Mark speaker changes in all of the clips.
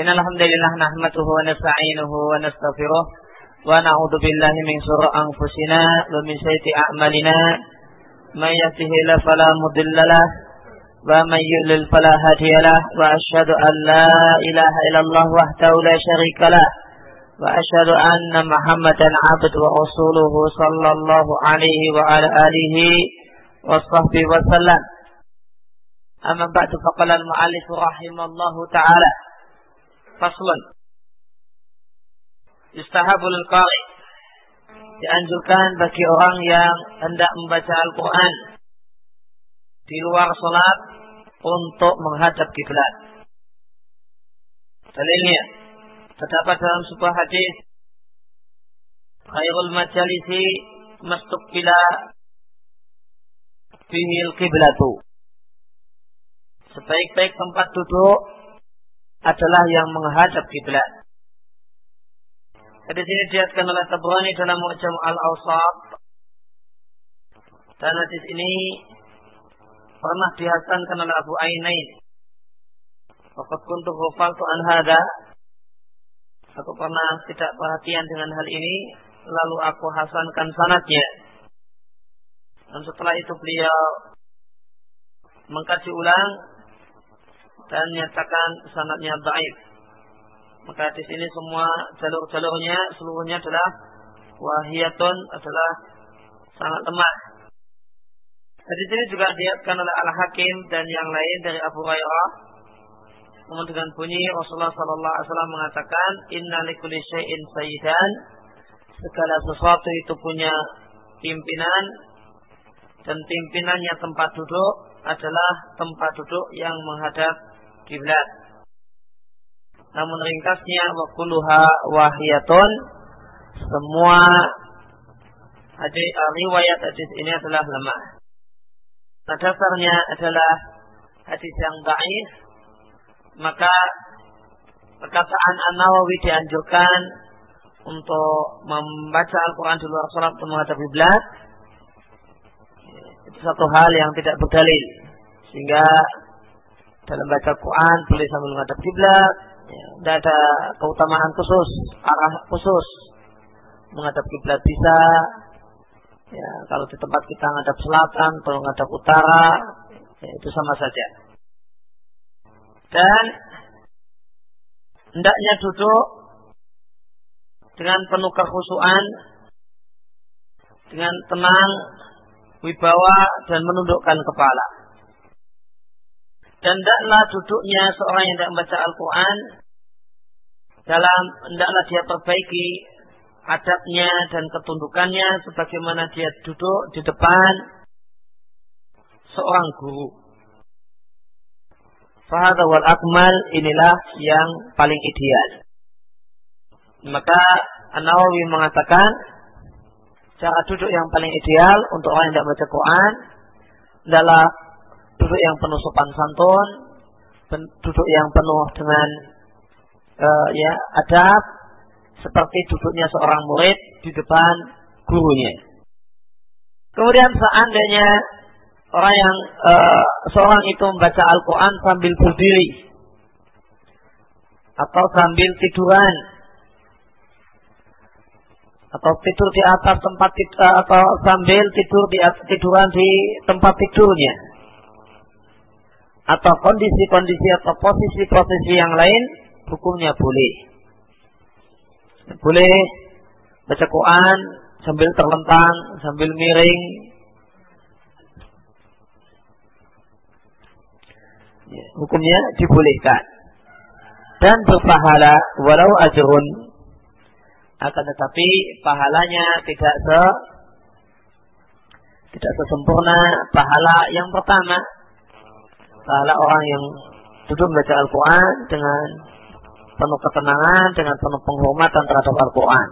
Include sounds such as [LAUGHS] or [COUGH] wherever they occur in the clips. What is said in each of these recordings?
Speaker 1: إن الحمد لله نحمده ونستعينه ونستغفره ونعوذ بالله من شرور أنفسنا ومن سيئات أعمالنا. من يهده الله فلا مضل له ومن يضلل فلا هادي له. وأشهد أن لا إله إلا الله وحده لا شريك له. وأشهد أن محمدا عبد ورسوله صلى الله عليه وعلى آله وصحبه وسلم. أما بعد فقال المؤلف رحمه الله تعالى Faslun. Istahabul qari. Dianjurkan bagi orang yang hendak membaca Al-Quran di luar sholat untuk menghadap kiblat. Dalilnya terdapat dalam sebuah hadis khairul majalisi bila bihil kiblatu. Sebaik-baik tempat duduk adalah yang menghadap kiblat. Di sini diatkan oleh Tabrani dalam Mu'jam Al-Awsat. Dan hadis ini pernah dihasankan oleh Abu Ainain. Waqat kuntu ghafaltu an hada. Aku pernah tidak perhatian dengan hal ini, lalu aku hasankan sanatnya. Dan setelah itu beliau mengkaji ulang dan nyatakan sanatnya baik. Maka di sini semua jalur-jalurnya seluruhnya adalah wahiyatun adalah sangat lemah. Dan di sini juga diatkan oleh Al Hakim dan yang lain dari Abu Hurairah. Namun dengan bunyi Rasulullah Sallallahu Alaihi Wasallam mengatakan, Inna likulli sayyidan. Segala sesuatu itu punya pimpinan dan pimpinannya tempat duduk adalah tempat duduk yang menghadap kiblat. Namun ringkasnya wakuluha wahiyatun semua hadis uh, riwayat hadis ini adalah lemah. Nah, dasarnya adalah hadis yang baik. Maka perkataan An-Nawawi dianjurkan untuk membaca Al-Quran di luar sholat untuk menghadap kiblat. Itu satu hal yang tidak berdalil. Sehingga dalam baca Quran boleh sambil menghadap kiblat, ya, tidak ada keutamaan khusus, arah khusus. Menghadap kiblat bisa, ya, kalau di tempat kita menghadap selatan atau menghadap utara, ya, itu sama saja. Dan hendaknya duduk dengan penuh kekhusuan, dengan tenang, wibawa dan menundukkan kepala. Dan tidaklah duduknya seorang yang tidak membaca Al-Quran dalam hendaklah dia perbaiki adabnya dan ketundukannya sebagaimana dia duduk di depan seorang guru. Fahad wal akmal inilah yang paling ideal. Maka An-Nawawi mengatakan cara duduk yang paling ideal untuk orang yang tidak membaca Quran adalah duduk yang penuh sopan santun, duduk yang penuh dengan uh, ya adab, seperti duduknya seorang murid di depan gurunya. Kemudian seandainya orang yang uh, seorang itu membaca Al-Quran sambil berdiri atau sambil tiduran atau tidur di atas tempat tidur, eh, atau sambil tidur di atas tiduran di tempat tidurnya atau kondisi-kondisi atau posisi-posisi yang lain hukumnya boleh. Boleh baca Quran sambil terlentang, sambil miring. Ya, hukumnya dibolehkan. Dan berpahala walau ajrun akan tetapi pahalanya tidak se tidak sesempurna pahala yang pertama pahala orang yang duduk membaca Al-Quran dengan penuh ketenangan, dengan penuh penghormatan terhadap Al-Quran.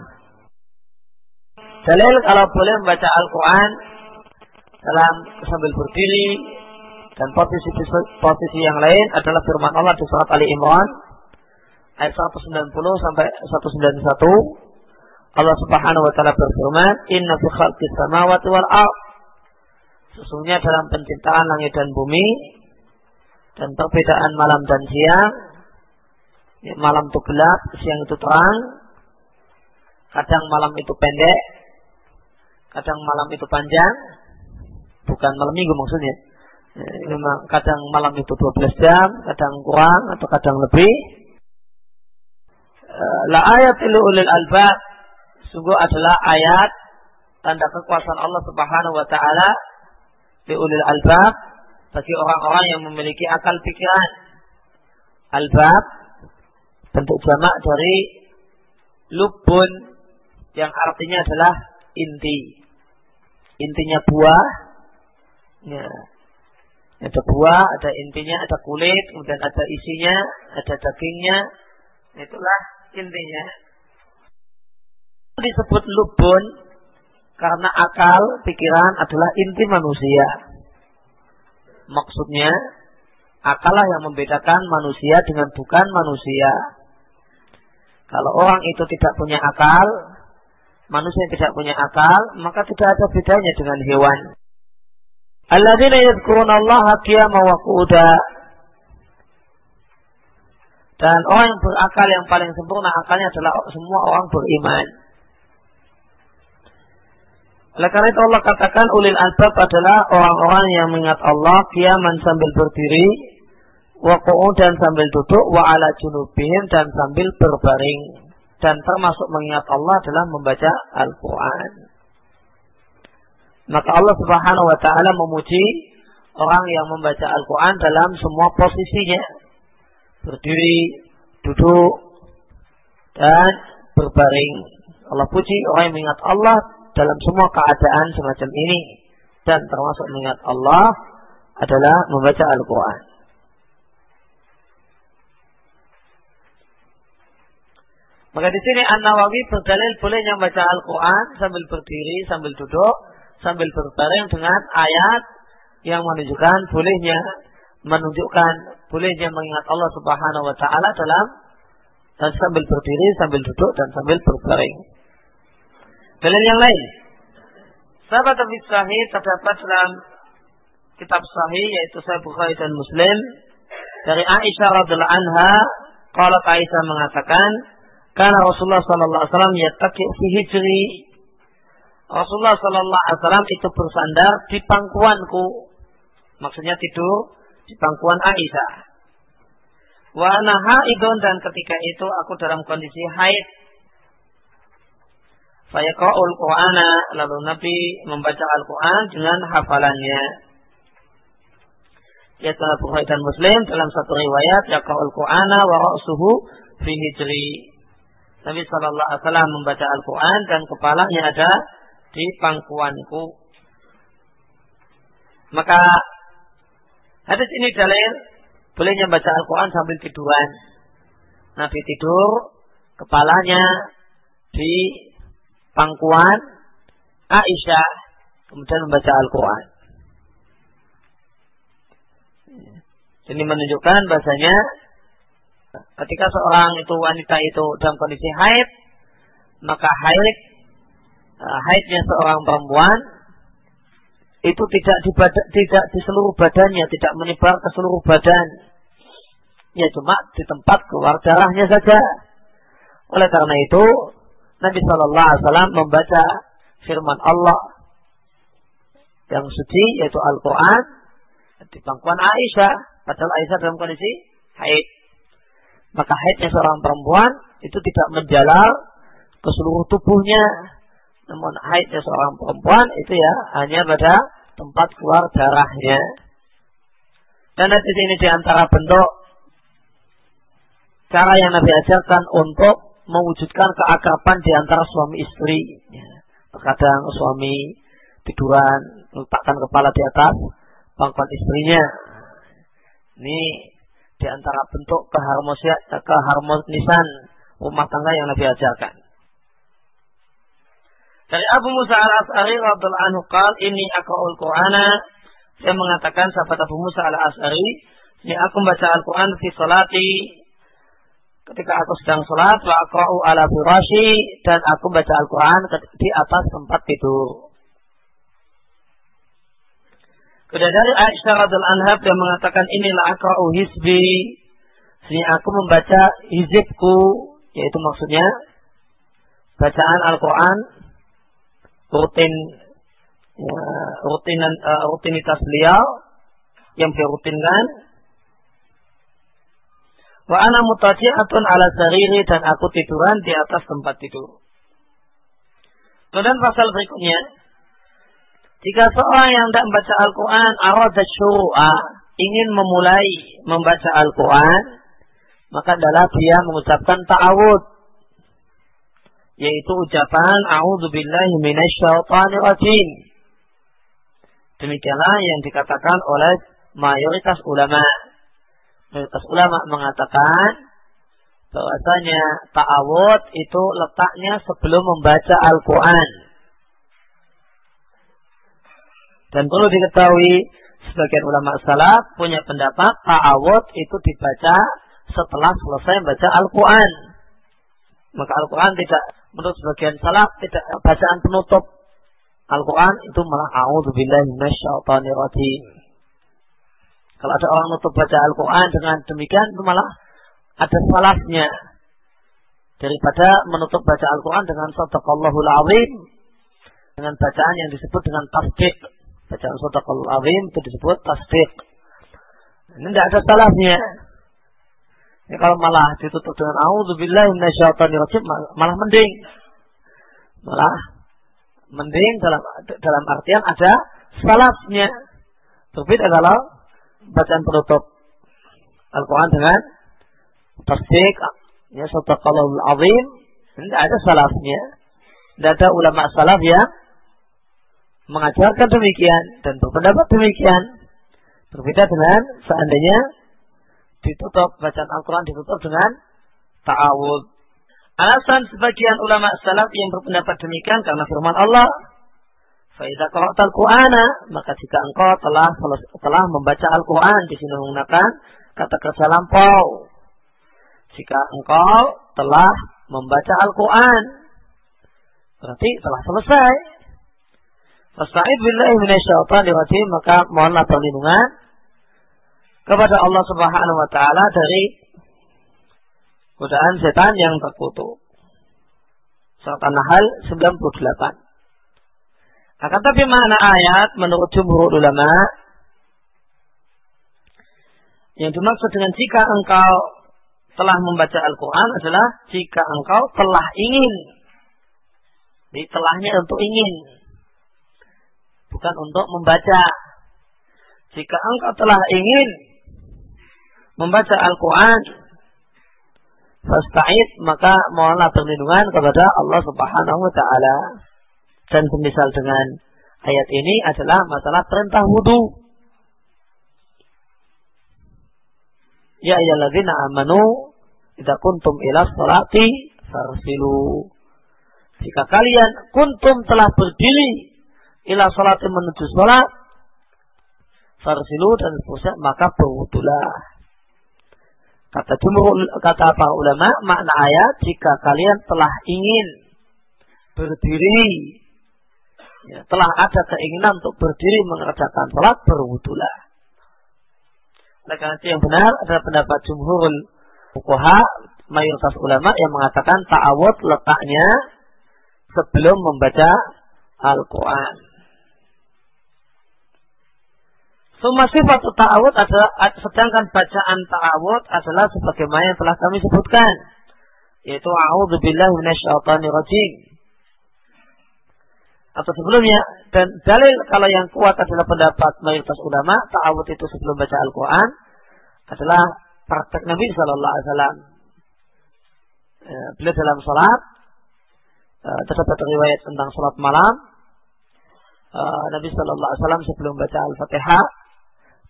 Speaker 1: Dalil kalau boleh membaca Al-Quran dalam sambil berdiri dan posisi posisi yang lain adalah firman Allah di surat Ali Imran ayat 190 sampai 191. Allah Subhanahu wa taala berfirman, "Inna fi khalqis samawati wal ard" Sesungguhnya dalam penciptaan langit dan bumi dan perbedaan malam dan siang Ya, malam itu gelap, siang itu terang. Kadang malam itu pendek, kadang malam itu panjang. Bukan malam minggu maksudnya. Ya, kadang malam itu 12 jam, kadang kurang atau kadang lebih. Eh, la ayat ulil albab sungguh adalah ayat tanda kekuasaan Allah Subhanahu wa taala di ulil albab bagi orang-orang yang memiliki akal pikiran. Albab bentuk jamak dari lubun yang artinya adalah inti. Intinya buah. Ya. Ada buah, ada intinya, ada kulit, kemudian ada isinya, ada dagingnya. Itulah intinya. Disebut lubun karena akal, pikiran adalah inti manusia. Maksudnya, akallah yang membedakan manusia dengan bukan manusia. Kalau orang itu tidak punya akal, manusia yang tidak punya akal, maka tidak ada bedanya dengan hewan. Alladzina yadhkuruna Allah qiyama wa. Dan orang yang berakal yang paling sempurna akalnya adalah semua orang beriman. Oleh karena itu Allah katakan ulil albab adalah orang-orang yang mengingat Allah kiaman sambil berdiri, wa dan sambil duduk, wa ala junubihim dan sambil berbaring. Dan termasuk mengingat Allah adalah membaca Al-Quran. Maka Allah subhanahu wa ta'ala memuji orang yang membaca Al-Quran dalam semua posisinya. Berdiri, duduk, dan berbaring. Allah puji orang yang mengingat Allah dalam semua keadaan semacam ini dan termasuk mengingat Allah adalah membaca Al-Quran. Maka di sini An Nawawi berdalil bolehnya membaca Al-Quran sambil berdiri, sambil duduk, sambil berbaring dengan ayat yang menunjukkan bolehnya menunjukkan bolehnya mengingat Allah Subhanahu wa taala dalam dan sambil berdiri, sambil duduk dan sambil berbaring. Dalil yang lain. Sahabat Abi Sahih terdapat dalam kitab Sahih yaitu Sahih Bukhari dan Muslim. Dari Aisyah radhiallahu anha kalau Aisyah mengatakan karena Rasulullah sallallahu alaihi wasallam yattaqi fi hijri. Rasulullah sallallahu alaihi wasallam itu bersandar di pangkuanku. Maksudnya tidur di pangkuan Aisyah. Wa naha dan ketika itu aku dalam kondisi haid Fayaqra'ul Qur'ana lalu Nabi membaca Al-Qur'an dengan hafalannya. Ya telah Bukhari dan Muslim dalam satu riwayat yaqra'ul Qur'ana wa ra'suhu fi hijri. Nabi sallallahu alaihi wasallam membaca Al-Qur'an dan kepalanya ada di pangkuanku. Maka hadis ini dalil bolehnya baca Al-Quran sambil tiduran. Nabi tidur, kepalanya di pangkuan Aisyah kemudian membaca Al-Quran. Ini menunjukkan bahasanya ketika seorang itu wanita itu dalam kondisi haid, maka haid uh, haidnya seorang perempuan itu tidak di tidak di seluruh badannya, tidak menyebar ke seluruh badan. Ya cuma di tempat keluar darahnya saja. Oleh karena itu, Nabi Shallallahu Alaihi Wasallam membaca firman Allah yang suci yaitu Al-Quran di pangkuan Aisyah. Padahal Aisyah dalam kondisi haid. Maka haidnya seorang perempuan itu tidak menjalar ke seluruh tubuhnya. Namun haidnya seorang perempuan itu ya hanya pada tempat keluar darahnya. Dan di sini di antara bentuk cara yang Nabi ajarkan untuk mewujudkan keakraban di antara suami istri. Ya. Terkadang suami tiduran, letakkan kepala di atas pangkuan istrinya. Ini di antara bentuk keharmonisan rumah tangga yang Nabi ajarkan. Dari Abu Musa al-As'ari radhiallahu anhu qal ini aqra'ul Qur'ana saya mengatakan sahabat Abu Musa al-As'ari ini aku membaca Al-Quran di salati ketika aku sedang sholat wa akra'u ala firashi dan aku baca Al-Quran di atas tempat tidur. Kemudian dari Aisyah radhiallahu anha yang mengatakan inilah akra'u hisbi Sini aku membaca hizibku, yaitu maksudnya bacaan Al-Quran rutin ya, rutinan uh, rutinitas beliau yang dirutinkan wa ana mutaji'atun ala sariri dan aku tiduran di atas tempat tidur. Kemudian pasal berikutnya jika seorang yang tidak membaca Al-Quran arada syuru'a ingin memulai membaca Al-Quran maka adalah dia mengucapkan ta'awud yaitu ucapan a'udzubillahi minasyaitonirrajim. Demikianlah yang dikatakan oleh mayoritas ulama. Mayoritas ulama mengatakan bahwasanya ta'awud itu letaknya sebelum membaca Al-Quran. Dan perlu diketahui sebagian ulama salaf punya pendapat ta'awud itu dibaca setelah selesai membaca Al-Quran. Maka Al-Quran tidak menurut sebagian salaf tidak bacaan penutup Al-Quran itu malah a'udzubillahi minasyaitonirrajim. Kalau ada orang menutup baca Al-Quran dengan demikian itu malah ada salahnya daripada menutup baca Al-Quran dengan sadaqallahul azim dengan bacaan yang disebut dengan tasdik. Bacaan sadaqallahul azim itu disebut tasdik. Ini tidak ada salahnya. Ya, kalau malah ditutup dengan auzubillahi malah mending. Malah mending dalam dalam artian ada salafnya. Berbeda kalau bacaan penutup Al-Quran dengan tasdik ya sadaqallahul azim tidak ada salafnya. Tidak ada ulama salaf yang mengajarkan demikian dan berpendapat demikian. Berbeda dengan seandainya ditutup bacaan Al-Quran ditutup dengan ta'awud. Alasan sebagian ulama salaf yang berpendapat demikian karena firman Allah, "Faidah qara'tal Qur'ana," maka jika engkau telah telah membaca Al-Qur'an di sini menggunakan kata kerja lampau. Jika engkau telah membaca Al-Qur'an, berarti telah selesai. Fasta'id billahi minasyaitonir rajim, maka mohonlah perlindungan kepada Allah Subhanahu wa taala dari godaan setan yang terkutuk. Surat An-Nahl 98. Akan tapi makna ayat menurut jumhur ulama yang dimaksud dengan jika engkau telah membaca Al-Quran adalah jika engkau telah ingin. Jadi telahnya untuk ingin. Bukan untuk membaca. Jika engkau telah ingin membaca Al-Quran, fasta'id maka mohonlah perlindungan kepada Allah Subhanahu wa taala. Dan semisal dengan ayat ini adalah masalah perintah wudhu. Ya ayyalladzina amanu idza kuntum ila sholati farsilu. Jika kalian kuntum telah berdiri ila sholati menuju sholat farsilu dan seterusnya maka berwudulah. Kata jumhur kata para ulama makna ayat jika kalian telah ingin berdiri ya, telah ada keinginan untuk berdiri mengerjakan salat berwudulah. Oleh karena itu yang benar adalah pendapat jumhur fuqaha mayoritas ulama yang mengatakan ta'awud letaknya sebelum membaca Al-Quran. Suma sifat ta'awud adalah sedangkan bacaan ta'awud adalah sebagaimana yang telah kami sebutkan yaitu a'udzubillahi minasyaitonirrajim. Atau sebelumnya dan dalil kalau yang kuat adalah pendapat mayoritas ulama ta'awud itu sebelum baca Al-Qur'an adalah praktek Nabi sallallahu alaihi wasallam. Ya, beliau dalam salat uh, terdapat riwayat tentang salat malam uh, Nabi sallallahu alaihi wasallam sebelum baca Al-Fatihah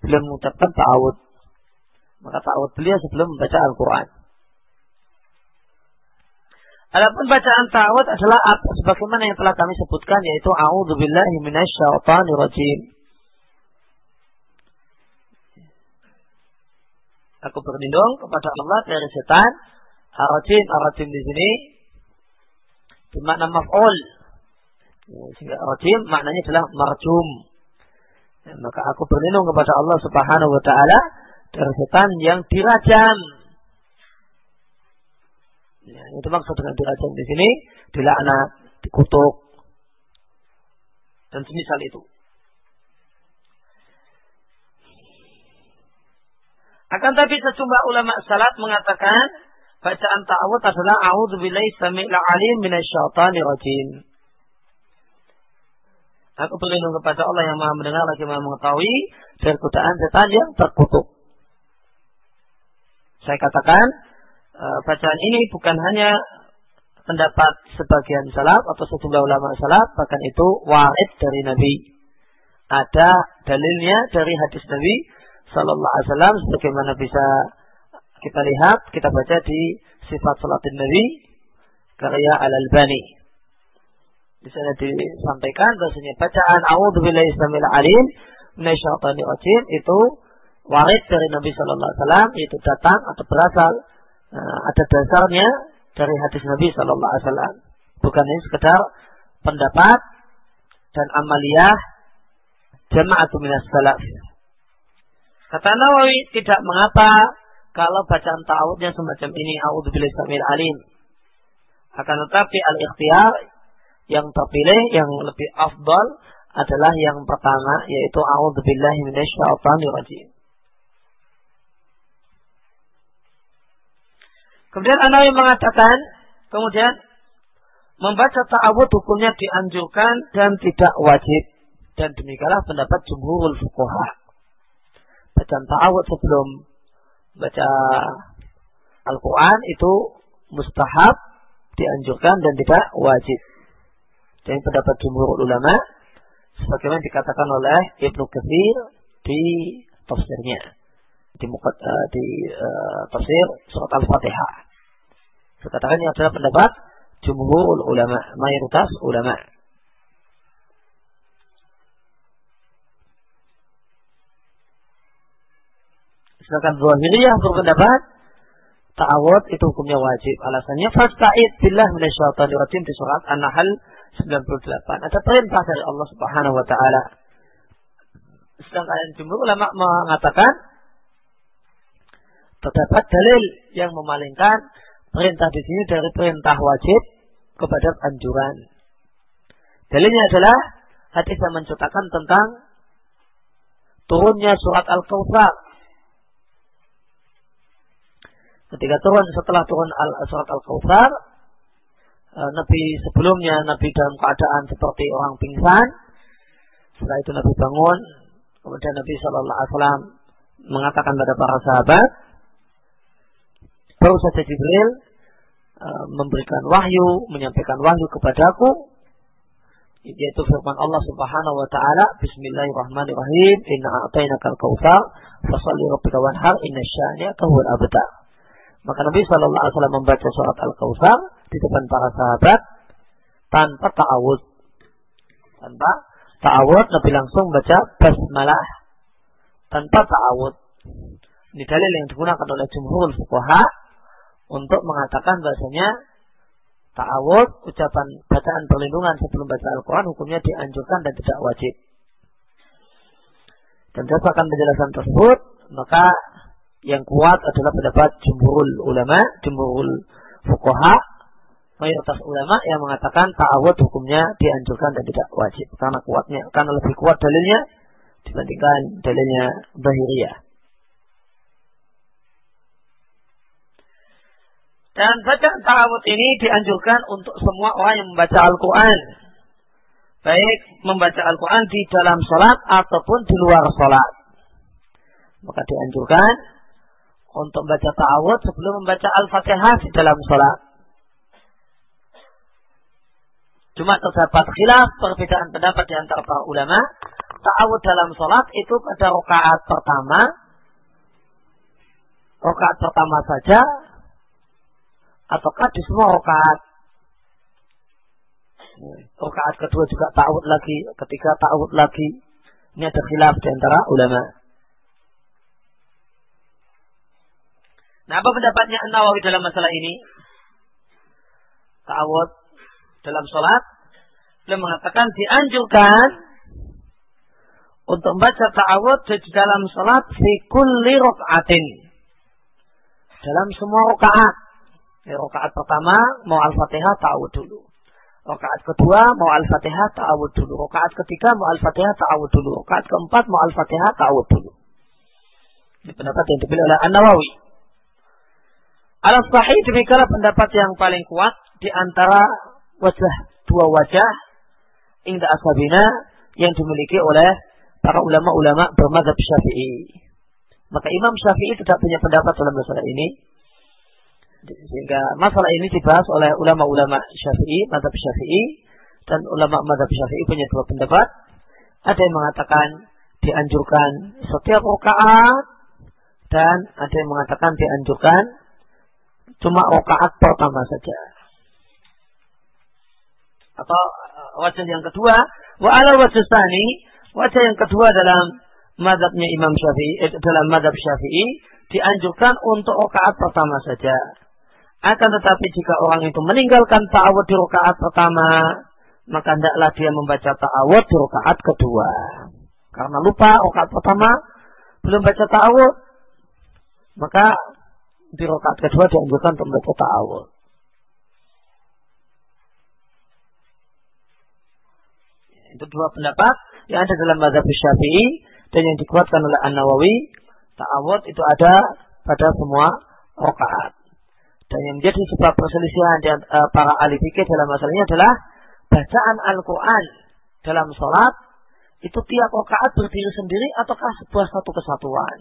Speaker 1: beliau mengucapkan ta'awud. Maka ta'awud beliau sebelum membaca Al-Quran. Adapun bacaan ta'awud adalah? Sebagaimana yang telah kami sebutkan yaitu A'udzubillahi minasyaitonirrajim. Aku berlindung kepada Allah dari setan. Arajim, arajim di sini bermakna maf'ul. Sehingga arajim maknanya adalah marjum maka aku berlindung kepada Allah Subhanahu wa taala dari setan yang dirajam. Ya, itu maksud dengan dirajam di sini, dilaknat, dikutuk, dan semisal itu. Akan tapi sejumlah ulama salat mengatakan bacaan ta'awud adalah a'udzubillahi samii'il alim minasyaitonir rajim. Aku berlindung kepada Allah yang Maha mendengar lagi Maha mengetahui dari setan yang terkutuk. Saya katakan eh, bacaan ini bukan hanya pendapat sebagian salaf atau sejumlah ulama salaf, bahkan itu warid dari Nabi. Ada dalilnya dari hadis Nabi Sallallahu Alaihi Wasallam sebagaimana bisa kita lihat, kita baca di sifat salatin Nabi karya Al Albani. Di sana disampaikan bahasanya bacaan A'udzubillahi Islamil Alim minasyaitonir rajim itu warid dari Nabi Sallallahu Alaihi Wasallam itu datang atau berasal uh, ada dasarnya dari hadis Nabi Sallallahu Alaihi Wasallam. Bukan ini sekedar pendapat dan amaliyah jamaah minas salaf. Kata Nawawi tidak mengapa kalau bacaan ta'awudnya semacam ini a'udzubillahi samil alim. Akan tetapi al-ikhtiyar yang terpilih yang lebih afdal adalah yang pertama yaitu a'udzubillahi minasyaitonir rajim. Kemudian Anawi mengatakan, kemudian membaca ta'awud hukumnya dianjurkan dan tidak wajib. Dan demikianlah pendapat jumhurul fuqaha. Bacaan ta'awud sebelum baca Al-Quran itu mustahab, dianjurkan dan tidak wajib. Dan pendapat jumhur ulama, sebagaimana dikatakan oleh Ibnu Katsir di tafsirnya di, uh, di uh, tafsir surat Al-Fatihah. Dikatakan ini adalah pendapat jumhur ulama, mayoritas ulama. Sedangkan Zahiriyah berpendapat ta'awud itu hukumnya wajib. Alasannya fasta'id billah minasyaitonir rajim di surat An-Nahl 98. Ada perintah dari Allah Subhanahu wa taala. Sedangkan jumhur ulama mengatakan terdapat dalil yang memalingkan perintah di sini dari perintah wajib kepada anjuran. Dalilnya adalah hadis yang menceritakan tentang turunnya surat Al-Kautsar. Ketika turun setelah turun al surat Al-Kautsar, e, Nabi sebelumnya Nabi dalam keadaan seperti orang pingsan. Setelah itu Nabi bangun, kemudian Nabi Shallallahu Alaihi Wasallam mengatakan pada para sahabat, baru saja Jibril memberikan wahyu, menyampaikan wahyu kepadaku yaitu firman Allah Subhanahu wa taala Bismillahirrahmanirrahim. Inna a'tainakal kautsar fasalli rabbika wanhar inna syani'aka huwal abtar maka Nabi sallallahu alaihi wasallam membaca surat Al-Kautsar di depan para sahabat tanpa ta'awud tanpa ta'awud Nabi langsung baca basmalah tanpa ta'awud ini dalil yang digunakan oleh jumhur fuqaha untuk mengatakan bahasanya ta'awud, ucapan bacaan perlindungan sebelum baca Al-Quran hukumnya dianjurkan dan tidak wajib. Dan berdasarkan penjelasan tersebut, maka yang kuat adalah pendapat jumhurul ulama, jumhurul fukoha, mayoritas ulama yang mengatakan ta'awud hukumnya dianjurkan dan tidak wajib. Karena kuatnya, karena lebih kuat dalilnya dibandingkan dalilnya bahiriyah. Dan bacaan ta'awud ini dianjurkan untuk semua orang yang membaca Al-Quran. Baik membaca Al-Quran di dalam sholat ataupun di luar sholat. Maka dianjurkan untuk membaca ta'awud sebelum membaca Al-Fatihah di dalam sholat. Cuma terdapat khilaf perbedaan pendapat di antara para ulama. Ta'awud dalam sholat itu pada rakaat pertama. Rakaat pertama saja ataukah di semua rakaat? Rakaat kedua juga ta'awud lagi ketika ta'awud lagi. Ini ada khilaf di antara ulama. Nah apa pendapatnya An-Nawawi dalam masalah ini? Ta'awud dalam sholat beliau mengatakan dianjurkan untuk membaca ta'awud di dalam sholat fi kulli rakaatin dalam semua rakaat Ya, rokaat pertama mau Al-Fatihah ta'awud dulu. Rokaat kedua mau Al-Fatihah ta'awud dulu. Rokaat ketiga mau Al-Fatihah ta'awud dulu. Rokaat keempat mau Al-Fatihah ta'awud dulu. Ini pendapat yang dipilih oleh An-Nawawi. Al-Sahih demikianlah pendapat yang paling kuat di antara wajah dua wajah inda ashabina yang dimiliki oleh para ulama-ulama bermadhab syafi'i. Maka Imam Syafi'i tidak punya pendapat dalam masalah ini. Sehingga masalah ini dibahas oleh ulama-ulama Syafi'i, madhab Syafi'i. Dan ulama madhab Syafi'i punya dua pendapat. Ada yang mengatakan dianjurkan setiap rakaat dan ada yang mengatakan dianjurkan cuma rakaat pertama saja. Atau uh, wajah yang kedua, wa wajah tani, wajah yang kedua dalam madhabnya Imam Syafi'i, eh, dalam madhab Syafi'i, dianjurkan untuk rakaat pertama saja. Akan tetapi jika orang itu meninggalkan ta'awud di rakaat pertama, maka hendaklah dia membaca ta'awud di rakaat kedua. Karena lupa rakaat pertama belum baca ta'awud, maka di rakaat kedua dianjurkan untuk membaca ta'awud. Itu dua pendapat yang ada dalam mazhab Syafi'i dan yang dikuatkan oleh An Nawawi. Ta'awud itu ada pada semua rakaat. Dan yang menjadi sebab perselisihan uh, para ahli fikih dalam masalahnya adalah bacaan Al-Quran dalam sholat itu tiap rakaat berdiri sendiri ataukah sebuah satu kesatuan.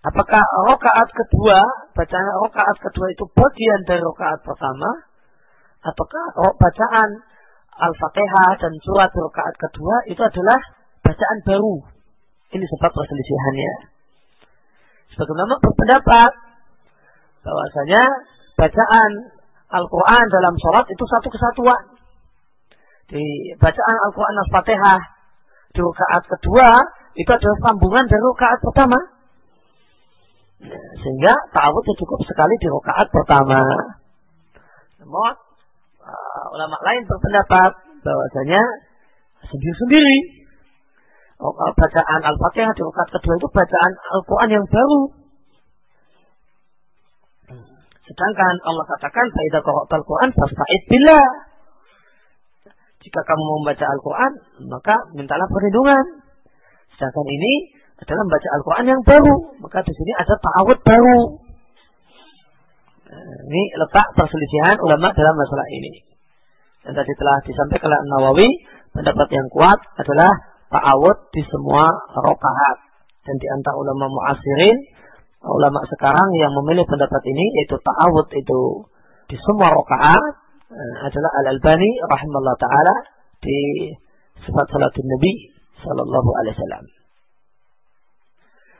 Speaker 1: Apakah rakaat kedua, bacaan rakaat kedua itu bagian dari rakaat pertama, ataukah bacaan Al-Fatihah dan surat rakaat kedua itu adalah bacaan baru. Ini sebab perselisihannya. Sebagaimana berpendapat bahwasanya bacaan Al-Quran dalam sholat itu satu kesatuan. Di bacaan Al-Quran Al-Fatihah di rakaat kedua itu adalah sambungan dari rakaat pertama. Sehingga ta'awud cukup sekali di rakaat pertama. Namun uh, ulama lain berpendapat bahwasanya sendiri-sendiri oh, uh, bacaan Al-Fatihah di rakaat kedua itu bacaan Al-Quran yang baru. Sedangkan Allah katakan, "Faidah qara'tal Quran fasta'id billah." Jika kamu membaca Al-Quran, maka mintalah perlindungan. Sedangkan ini adalah membaca Al-Quran yang baru. Maka di sini ada ta'awud baru. Nah, ini letak perselisihan ulama dalam masalah ini. Dan tadi telah disampaikan oleh Nawawi, pendapat yang kuat adalah ta'awud di semua rokaat. Dan di antara ulama muasirin, ulama sekarang yang memilih pendapat ini, yaitu ta'awud itu di semua rokaat, eh, adalah Al-Albani rahimahullah ta'ala di sifat salatin Nabi sallallahu alaihi wasallam.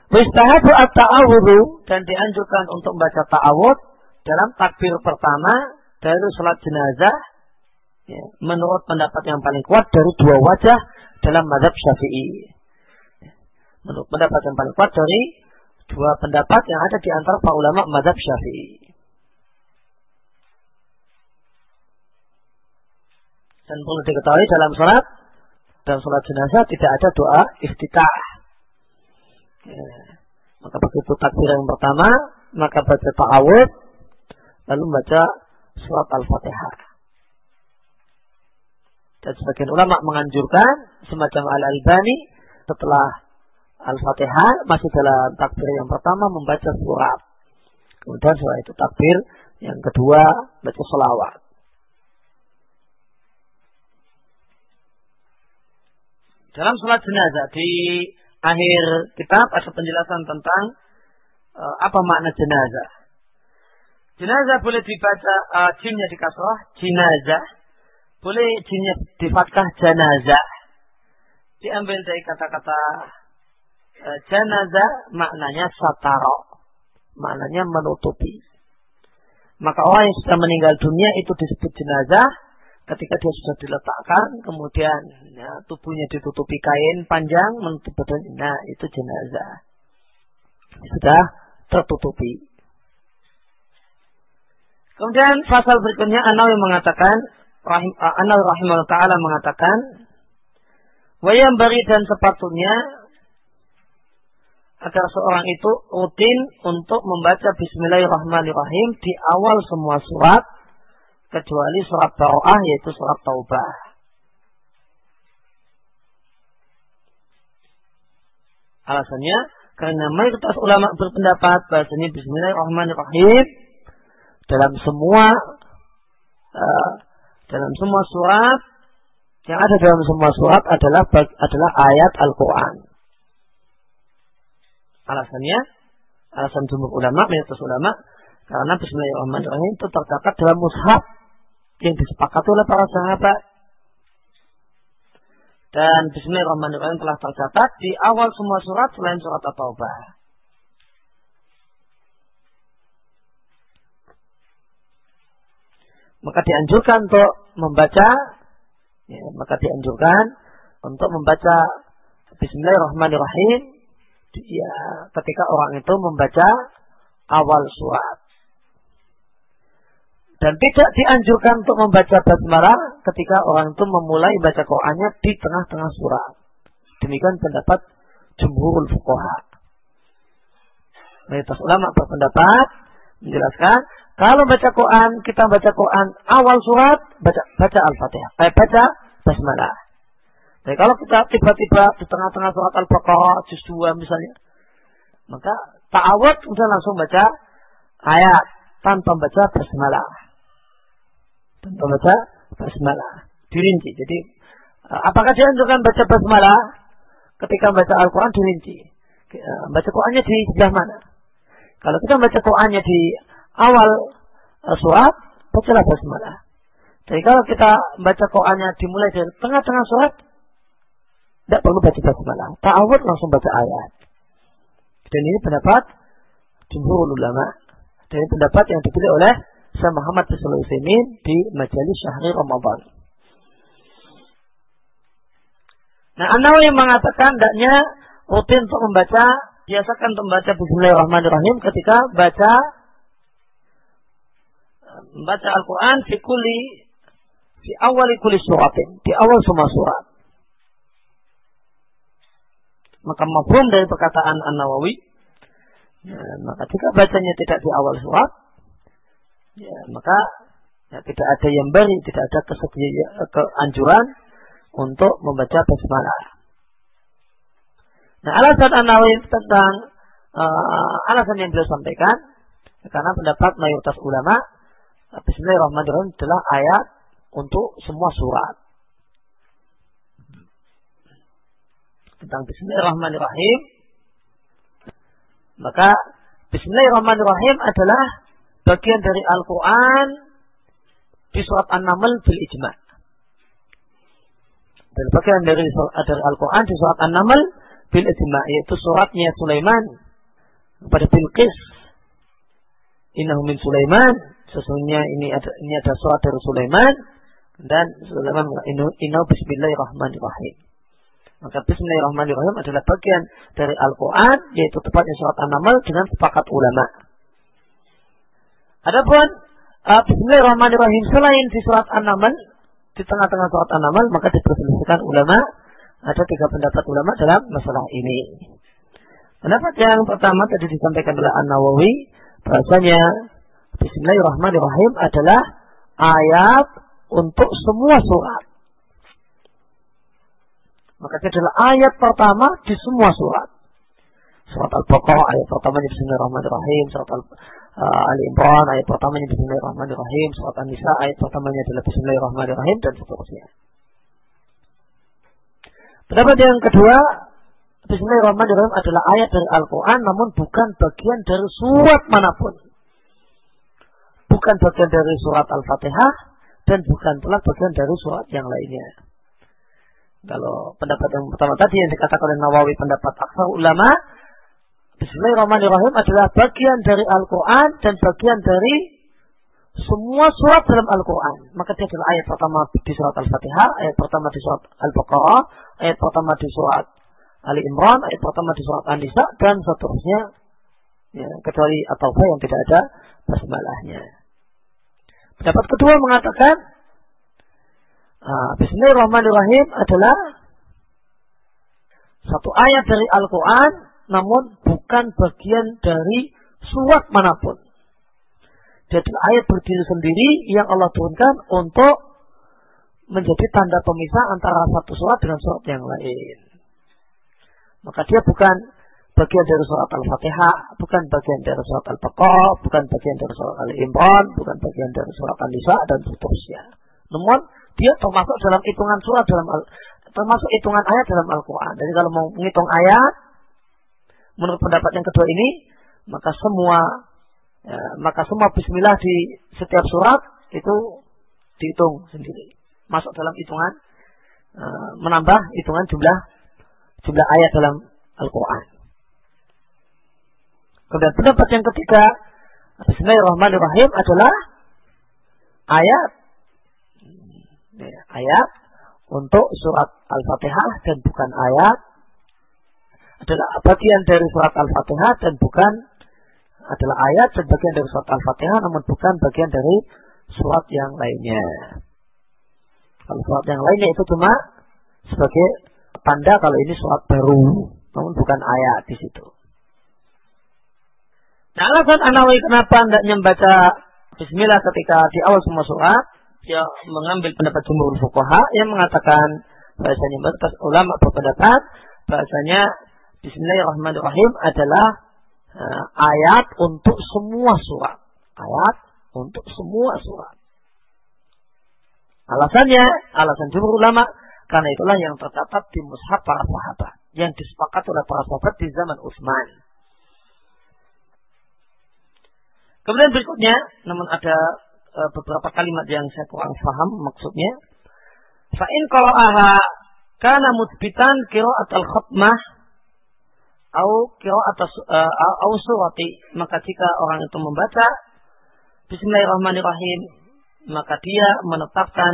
Speaker 1: Wistahabu at-ta'awudu dan dianjurkan untuk membaca ta'awud dalam takbir pertama dari sholat jenazah ya, menurut pendapat yang paling kuat dari dua wajah dalam madhab syafi'i. Ya, menurut pendapat yang paling kuat dari dua pendapat yang ada di antara para ulama madhab syafi'i. Dan perlu diketahui dalam sholat dalam sholat jenazah tidak ada doa iftitah Ya. Maka begitu takbir yang pertama, maka baca ta'awud, lalu baca surat Al-Fatihah. Dan sebagian ulama menganjurkan semacam Al-Albani setelah Al-Fatihah masih dalam takbir yang pertama membaca surat. Kemudian setelah itu takbir yang kedua baca selawat. Dalam sholat jenazah di akhir kitab ada penjelasan tentang uh, apa makna jenazah. Jenazah boleh dibaca uh, jinnya di kasrah, jenazah. Boleh jinnya di fathah jenazah. Diambil dari kata-kata uh, jenazah maknanya sataro. Maknanya menutupi. Maka orang yang sudah meninggal dunia itu disebut jenazah ketika dia sudah diletakkan, kemudian ya, tubuhnya ditutupi kain panjang menutup badan, nah itu jenazah. Sudah tertutupi. Kemudian pasal berikutnya Anawi mengatakan, rahim, uh, Anawi rahimahullah ta'ala mengatakan, Wayam bari dan sepatunya agar seorang itu rutin untuk membaca Bismillahirrahmanirrahim di awal semua surat kecuali surat Baro'ah yaitu surat Taubah. Alasannya karena mayoritas ulama berpendapat bahasanya Bismillahirrahmanirrahim dalam semua uh, dalam semua surat yang ada dalam semua surat adalah adalah ayat Al-Quran. Alasannya, alasan jumhur ulama, mayoritas ulama, karena Bismillahirrahmanirrahim itu tercatat dalam mushaf yang disepakati oleh para sahabat. Dan Bismillahirrahmanirrahim telah tercatat di awal semua surat selain surat At-Taubah. Maka dianjurkan untuk membaca, ya, maka dianjurkan untuk membaca Bismillahirrahmanirrahim ya ketika orang itu membaca awal surat. Dan tidak dianjurkan untuk membaca basmalah ketika orang itu memulai baca Qur'annya di tengah-tengah surat. Demikian pendapat jumhurul fuqaha. Mayoritas ulama berpendapat menjelaskan kalau baca Quran kita baca Quran awal surat baca baca Al-Fatihah, eh, baca basmalah. Jadi kalau kita tiba-tiba di tengah-tengah surat Al-Baqarah juz 2 misalnya, maka ta'awud kita langsung baca ayat tanpa baca basmalah. Tanpa baca basmalah. Dirinci. Jadi apakah dianjurkan baca basmalah ketika baca Al-Quran dirinci? Baca Qurannya di sebelah mana? Kalau kita baca Qurannya di awal surat, bacalah basmalah. Jadi kalau kita baca Qurannya dimulai dari tengah-tengah surat, tidak perlu baca basmalah. Ta'awud langsung baca ayat. Dan ini pendapat jumhur ulama. Dan ini pendapat yang dipilih oleh Syekh Muhammad Alaihi di Majelis Syahri Ramadan. Nah, Anda yang mengatakan hendaknya rutin untuk membaca, biasakan untuk membaca Bismillahirrahmanirrahim ketika baca membaca Al-Quran di kuli di awal kuli suratin, di awal semua surat. Maka mafhum dari perkataan An-Nawawi, ya, maka jika bacanya tidak di awal surat, ya, maka ya, tidak ada yang beri, tidak ada keanjuran untuk membaca basmalah. Nah, alasan An-Nawawi tentang uh, alasan yang beliau sampaikan, karena pendapat mayoritas ulama, Bismillahirrahmanirrahim adalah ayat untuk semua surat. Tentang Bismillahirrahmanirrahim, maka Bismillahirrahmanirrahim adalah bagian dari Al-Quran di surat An-Naml bil ijma. Dan bagian dari, dari Al-Quran di surat An-Naml bil ijma yaitu suratnya Sulaiman kepada Bilqis. Innahu min Sulaiman. Sesungguhnya ini ada ini ada surat dari Sulaiman dan Sulaiman innahu bismillahirrahmanirrahim. Maka Bismillahirrahmanirrahim adalah bagian dari Al-Quran, yaitu tepatnya surat An-Naml dengan sepakat ulama. Adapun uh, Bismillahirrahmanirrahim selain di surat An-Naml, di tengah-tengah surat An-Naml, maka diperselisihkan ulama, ada tiga pendapat ulama dalam masalah ini. Pendapat yang pertama tadi disampaikan oleh An-Nawawi, bahasanya Bismillahirrahmanirrahim adalah ayat untuk semua surat. Maka itu adalah ayat pertama di semua surat. Surat Al-Baqarah ayat pertamanya Bismillahirrahmanirrahim. Surat Al uh, Ali Imran ayat pertamanya Bismillahirrahmanirrahim. Surat An-Nisa ayat pertamanya adalah Bismillahirrahmanirrahim dan seterusnya. Pendapat yang kedua, Bismillahirrahmanirrahim adalah ayat dari Al-Quran namun bukan bagian dari surat mana pun. Bukan bagian dari surat Al-Fatihah dan bukan pula bagian dari surat yang lainnya. Kalau pendapat yang pertama tadi yang dikatakan oleh Nawawi pendapat aksa ulama, Bismillahirrahmanirrahim adalah bagian dari Al-Quran dan bagian dari semua surat dalam Al-Quran. Maka dia adalah ayat pertama di surat Al-Fatihah, ayat pertama di surat Al-Baqarah, ayat pertama di surat Ali Imran, ayat pertama di surat An-Nisa, dan seterusnya. Ya, kecuali atau yang tidak ada basmalahnya. Pendapat kedua mengatakan Nah, Bismillahirrahmanirrahim adalah satu ayat dari Al-Quran,
Speaker 2: namun bukan bagian dari surat mana pun. Jadi ayat berdiri sendiri yang Allah turunkan untuk menjadi tanda pemisah antara satu surat dengan surat yang lain. Maka dia bukan bagian dari surat Al-Fatihah, bukan bagian dari surat Al-Baqarah, bukan bagian dari surat Al-Imran, bukan bagian dari surat An-Nisa dan seterusnya. Namun dia termasuk dalam hitungan surat dalam Al termasuk hitungan ayat dalam Al-Quran. Jadi kalau mau menghitung ayat, menurut pendapat yang kedua ini, maka semua ya, maka semua Bismillah di setiap surat itu dihitung sendiri, masuk dalam hitungan uh, menambah hitungan jumlah jumlah ayat dalam Al-Quran. Kemudian pendapat yang ketiga, Bismillahirrahmanirrahim adalah ayat ya, ayat untuk surat Al-Fatihah dan bukan ayat adalah bagian dari surat Al-Fatihah dan bukan adalah ayat dan bagian dari surat Al-Fatihah namun bukan bagian dari surat yang lainnya. Kalau surat yang lainnya itu cuma sebagai tanda kalau ini surat baru, namun bukan ayat di situ. Nah, alasan Anawi kenapa hendaknya membaca Bismillah ketika di awal semua surat, dia mengambil pendapat jumhur fuqaha yang mengatakan bahasanya batas ulama berpendapat bahasanya Bismillahirrahmanirrahim adalah uh, ayat untuk semua surat. Ayat untuk semua surat. Alasannya, alasan jumhur ulama karena itulah yang tercatat di mushaf para sahabat yang disepakati oleh para sahabat di zaman Utsman. Kemudian berikutnya, namun ada beberapa kalimat yang saya kurang paham maksudnya. Fa'in kalau aha karena mutbitan kiroat al khutmah au kiroat uh, au surati maka jika orang itu membaca Bismillahirrahmanirrahim maka dia menetapkan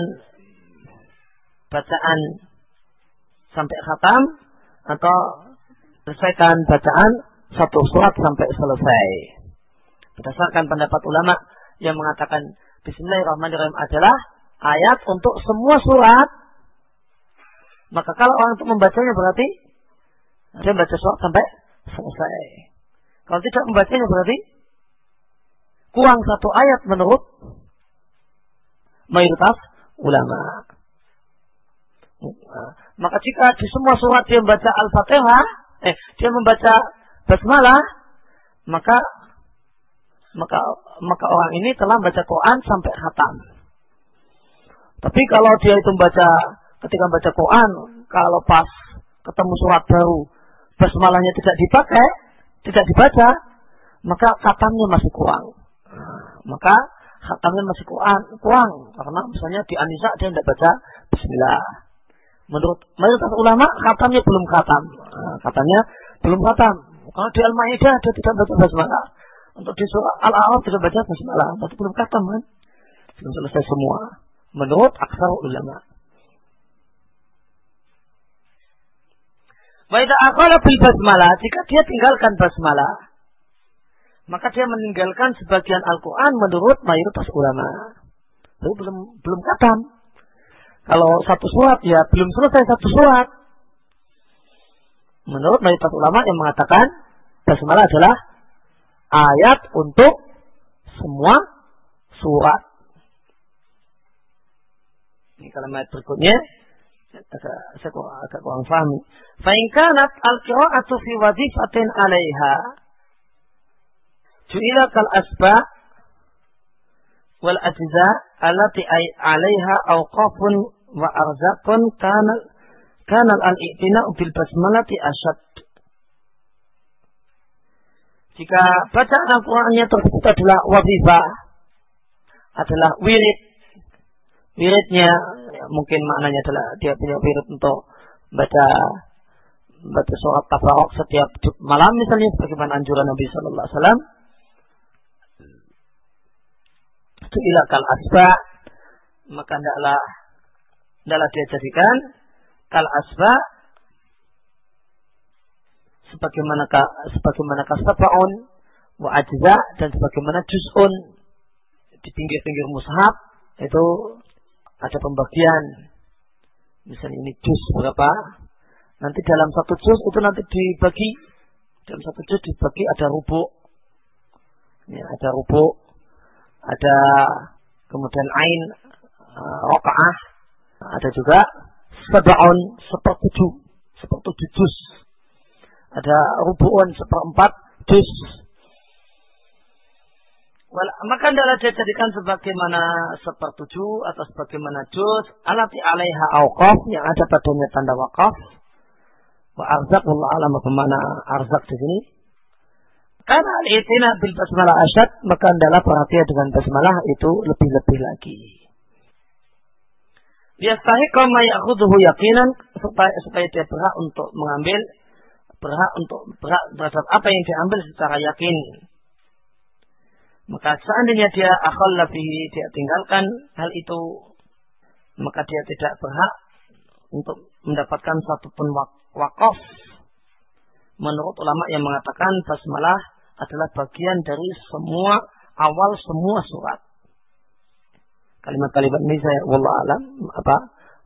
Speaker 2: bacaan sampai khatam atau selesaikan bacaan satu surat sampai selesai. Berdasarkan pendapat ulama yang mengatakan Bismillahirrahmanirrahim adalah ayat untuk semua surat. Maka kalau orang itu membacanya berarti dia baca surat sampai selesai. Kalau tidak membacanya berarti kurang satu ayat menurut mayoritas ulama. Maka jika di semua surat dia membaca Al-Fatihah, eh dia membaca basmalah, maka maka maka orang ini telah membaca Quran sampai khatam. Tapi kalau dia itu membaca ketika membaca Quran, kalau pas ketemu surat baru, basmalahnya tidak dipakai, tidak dibaca, maka khatamnya masih kurang. Maka khatamnya masih kurang, kurang karena misalnya di Anisa dia tidak baca Bismillah. Menurut mayoritas ulama, khatamnya belum khatam. Nah, katanya belum khatam. Kalau di Al-Ma'idah dia tidak baca basmalah. Untuk di surah Al-A'raf tidak baca basmalah. Tapi belum khatam kan? Belum selesai semua. Menurut aksar ulama. Waidah akala bil basmalah. Jika dia tinggalkan basmalah. Maka dia meninggalkan sebagian Al-Quran menurut mayoritas ulama. Lalu belum belum khatam. Kalau satu surat ya belum selesai satu surat. Menurut mayoritas ulama yang mengatakan basmalah adalah ayat untuk semua surat. Ini kalimat berikutnya saya agak kurang paham. Fa'inkanat al-qira'atu fi wazifatin 'alaiha. Ju'ila kal asba wal ajza allati 'alaiha awqafun wa arzakun kanal kanal al-i'tina bil basmalati asyad. Jika bacaan Al-Qur'annya tersebut adalah wazifah, adalah wirid, wiridnya mungkin maknanya adalah dia punya wirid untuk baca baca surat tafarok setiap malam misalnya sebagaimana anjuran Nabi Sallallahu Alaihi Wasallam. Itu ilakal asba maka tidaklah adalah dia jadikan kal asba sebagaimana sebagaimana kasabaun wa ajza dan sebagaimana juz'un di pinggir-pinggir mushaf itu ada pembagian misalnya ini juz berapa nanti dalam satu juz itu nanti dibagi Dalam satu juz dibagi ada rubuk. Ya, ada rubuk. Ada kemudian ain uh, rokaah. Ada juga sebaun sepertujuh. Sepertujuh juz. Ada rubu'un seperempat juz. Maka adalah dia jadikan sebagaimana sepertujuh atau sebagaimana juz. Alati alaiha awqaf yang ada padanya tanda wakaf. Wa arzak Allah alam bagaimana arzak di sini. Karena al-itina bil basmalah asyad maka adalah perhatian dengan basmalah itu lebih-lebih lagi. Liyastahiqa ma ya'khudhuhu yaqinan supaya supaya dia berhak untuk mengambil berhak untuk berhak terhadap apa yang diambil secara yakin. Maka seandainya dia akal lebih dia tinggalkan hal itu, maka dia tidak berhak untuk mendapatkan satu pun wakaf. Menurut ulama yang mengatakan basmalah adalah bagian dari semua awal semua surat. Kalimat-kalimat ini saya wallah alam apa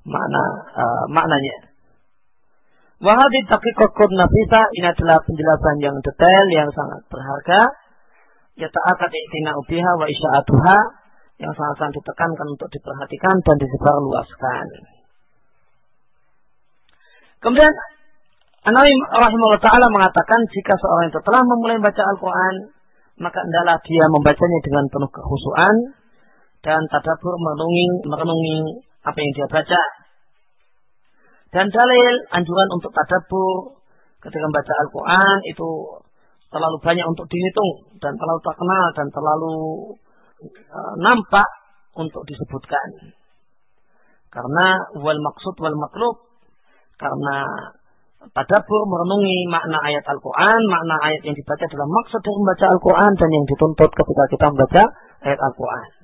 Speaker 2: makna uh, maknanya. Wahadi taqiqaqud nafisa ini adalah penjelasan yang detail yang sangat berharga. Ya ta'akat i'tina ubiha wa isya'atuha yang sangat-sangat ditekankan untuk diperhatikan dan disebarluaskan. Kemudian Anawi rahimahullah ta'ala mengatakan jika seorang itu telah memulai membaca Al-Quran, maka hendaklah dia membacanya dengan penuh kehusuan dan tadabur merenungi, merenungi apa yang dia baca. Dan dalil anjuran untuk tadabur ketika membaca Al-Quran itu terlalu banyak untuk dihitung dan terlalu terkenal dan terlalu uh, nampak untuk disebutkan. Karena wal maksud wal maklub karena tadabur merenungi makna ayat Al-Quran, makna ayat yang dibaca adalah maksud dari membaca Al-Quran dan yang dituntut ketika kita membaca ayat Al-Quran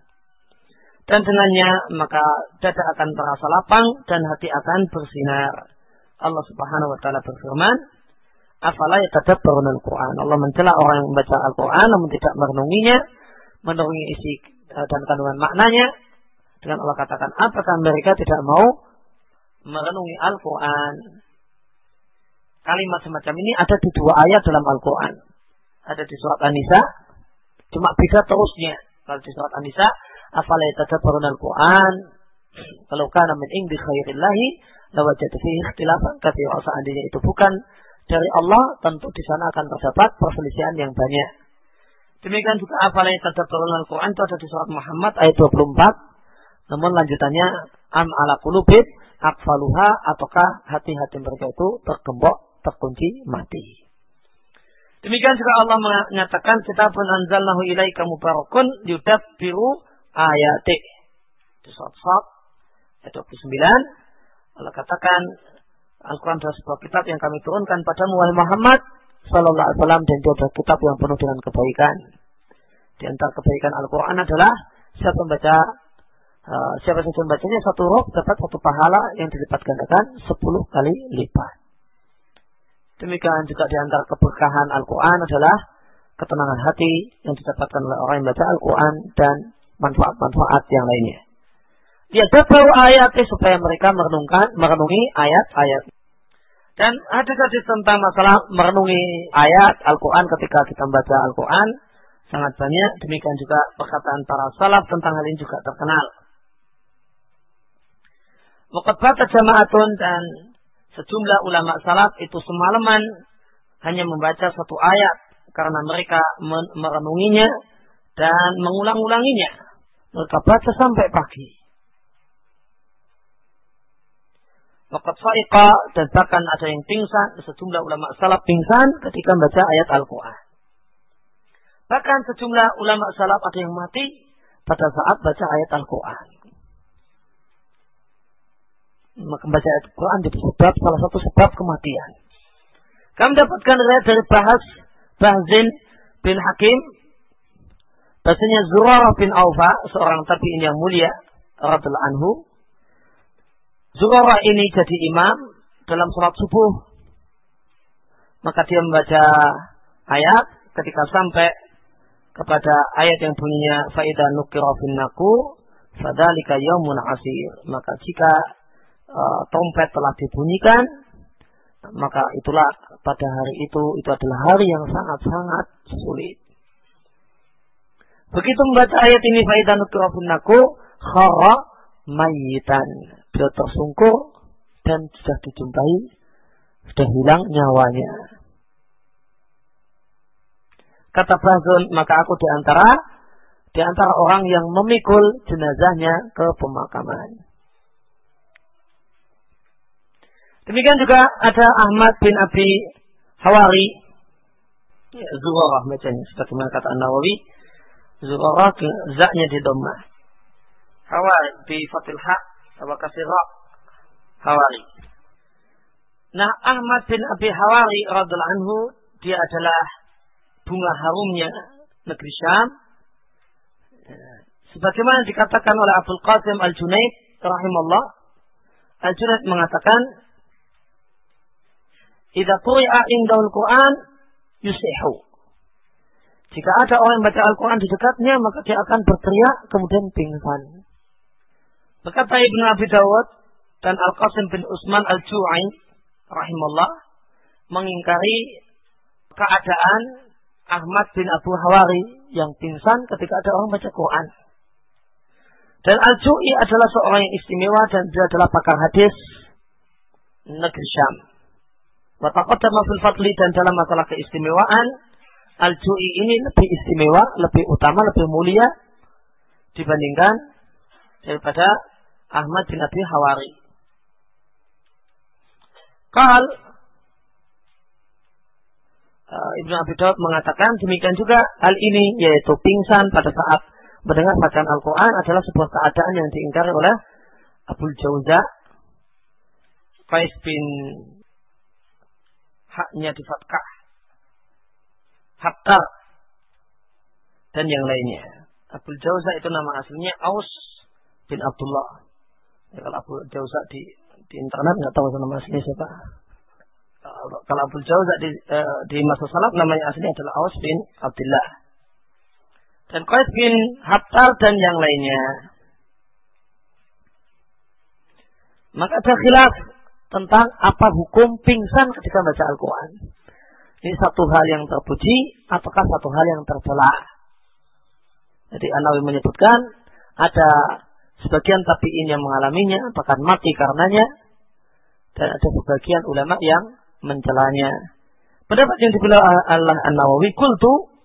Speaker 2: dan dengannya maka dada akan terasa lapang dan hati akan bersinar. Allah Subhanahu wa taala berfirman, "Afala yatadabbaruna al-Qur'an?" Allah mencela orang yang membaca Al-Qur'an namun tidak merenunginya, merenungi isi eh, dan kandungan maknanya. Dengan Allah katakan, "Apakah mereka tidak mau merenungi Al-Qur'an?" Kalimat semacam ini ada di dua ayat dalam Al-Qur'an. Ada di surat An-Nisa, cuma beda terusnya. Kalau di surat An-Nisa afala yatadabbaruna al-Qur'an kalau kana min indi khairillahi lawajadu fihi ikhtilafan katsira seandainya itu bukan dari Allah tentu di sana akan terdapat perselisihan yang banyak. Demikian juga afala yatadabbaruna al-Qur'an itu ada di surat Muhammad ayat 24. Namun lanjutannya am ala qulubit akfaluha ataukah hati-hati mereka itu tergembok, terkunci, mati. Demikian juga Allah menyatakan kita pun anzalnahu ilaika mubarakun yudabbiru ayat di surat ayat 29 Allah katakan Al-Quran adalah sebuah kitab yang kami turunkan pada Muhammad Sallallahu Alaihi Wasallam dan dia adalah kitab yang penuh dengan kebaikan. Di antara kebaikan Al-Quran adalah siapa membaca uh, siapa saja membacanya satu roh dapat satu pahala yang dilipat gandakan sepuluh kali lipat. Demikian juga di antara keberkahan Al-Quran adalah ketenangan hati yang didapatkan oleh orang yang membaca Al-Quran dan manfaat-manfaat yang lainnya. Dia baru ayatnya supaya mereka merenungkan, merenungi ayat-ayat. Dan hadis-hadis tentang masalah merenungi ayat Al-Quran ketika kita membaca Al-Quran sangat banyak. Demikian juga perkataan para salaf tentang hal ini juga terkenal. Waqat jama'atun dan sejumlah ulama salaf itu semalaman hanya membaca satu ayat karena mereka merenunginya dan mengulang-ulanginya mereka baca sampai pagi. Waqat sa'iqa dan bahkan ada yang pingsan, sejumlah ulama salaf pingsan ketika membaca ayat Al-Quran. Bahkan sejumlah ulama salaf ada yang mati pada saat baca ayat Al-Quran. Maka membaca ayat Al-Quran jadi sebab, salah satu sebab kematian. Kami dapatkan riwayat dari bahas Bahzin bin Hakim Bahasanya Zurarah bin Aufa, seorang tabi'in yang mulia, radhiallahu anhu. Zurarah ini jadi imam dalam sholat subuh. Maka dia membaca ayat ketika sampai kepada ayat yang bunyinya faidah nukira fin naku fadalika yaumun asir. Maka jika uh, trompet telah dibunyikan, maka itulah pada hari itu itu adalah hari yang sangat-sangat sulit. Begitu membaca ayat ini faidan naku khara mayitan. Beliau tersungkur dan sudah dijumpai sudah hilang nyawanya. Kata Bazun, maka aku di antara di antara orang yang memikul jenazahnya ke pemakaman. Demikian juga ada Ahmad bin Abi Hawari. Ya, Zuhara bacanya. Sebagaimana kata An-Nawawi. Zuhara zaknya di domah. Hawari di fatil haq. Sama kasih Hawari. Nah Ahmad bin Abi Hawari radhiallahu anhu. Dia adalah bunga harumnya negeri Syam. Sebagaimana dikatakan oleh Abdul Qasim Al-Junaid rahimahullah. Al-Junaid mengatakan Idza quri'a indahul Quran yusihu. Jika ada orang yang baca Al-Quran di dekatnya, maka dia akan berteriak, kemudian pingsan. Berkata Ibnu Abi Dawud dan Al-Qasim bin Utsman Al-Ju'ai, rahimullah, mengingkari keadaan Ahmad bin Abu Hawari yang pingsan ketika ada orang baca Quran. Dan Al-Ju'i adalah seorang yang istimewa dan dia adalah pakar hadis negeri Syam. Wataqaddama fil fadli dan dalam masalah keistimewaan, al-ju'i ini lebih istimewa, lebih utama, lebih mulia dibandingkan daripada Ahmad bin Abi Hawari. Kal uh, Ibnu Abi Daud mengatakan demikian juga hal ini yaitu pingsan pada saat mendengar bacaan Al-Quran adalah sebuah keadaan yang diingkari oleh Abu Jauza Qais bin haknya di fatkah. Hatta dan yang lainnya. Abdul Jauza itu nama aslinya Aus bin Abdullah. Ya, kalau Abdul Jauza di di internet nggak tahu nama aslinya siapa. Kalau Abdul Jauza di, uh, di masa salaf namanya aslinya adalah Aus bin Abdullah. Dan Qais bin Hattar dan yang lainnya. Maka ada khilaf tentang apa hukum pingsan ketika baca Al-Quran. Ini satu hal yang terpuji, apakah satu hal yang tercela. Jadi Anawi menyebutkan ada sebagian tabiin yang mengalaminya, bahkan mati karenanya, dan ada sebagian ulama yang mencelanya. Pendapat yang dibilang Allah An-Nawawi, kultu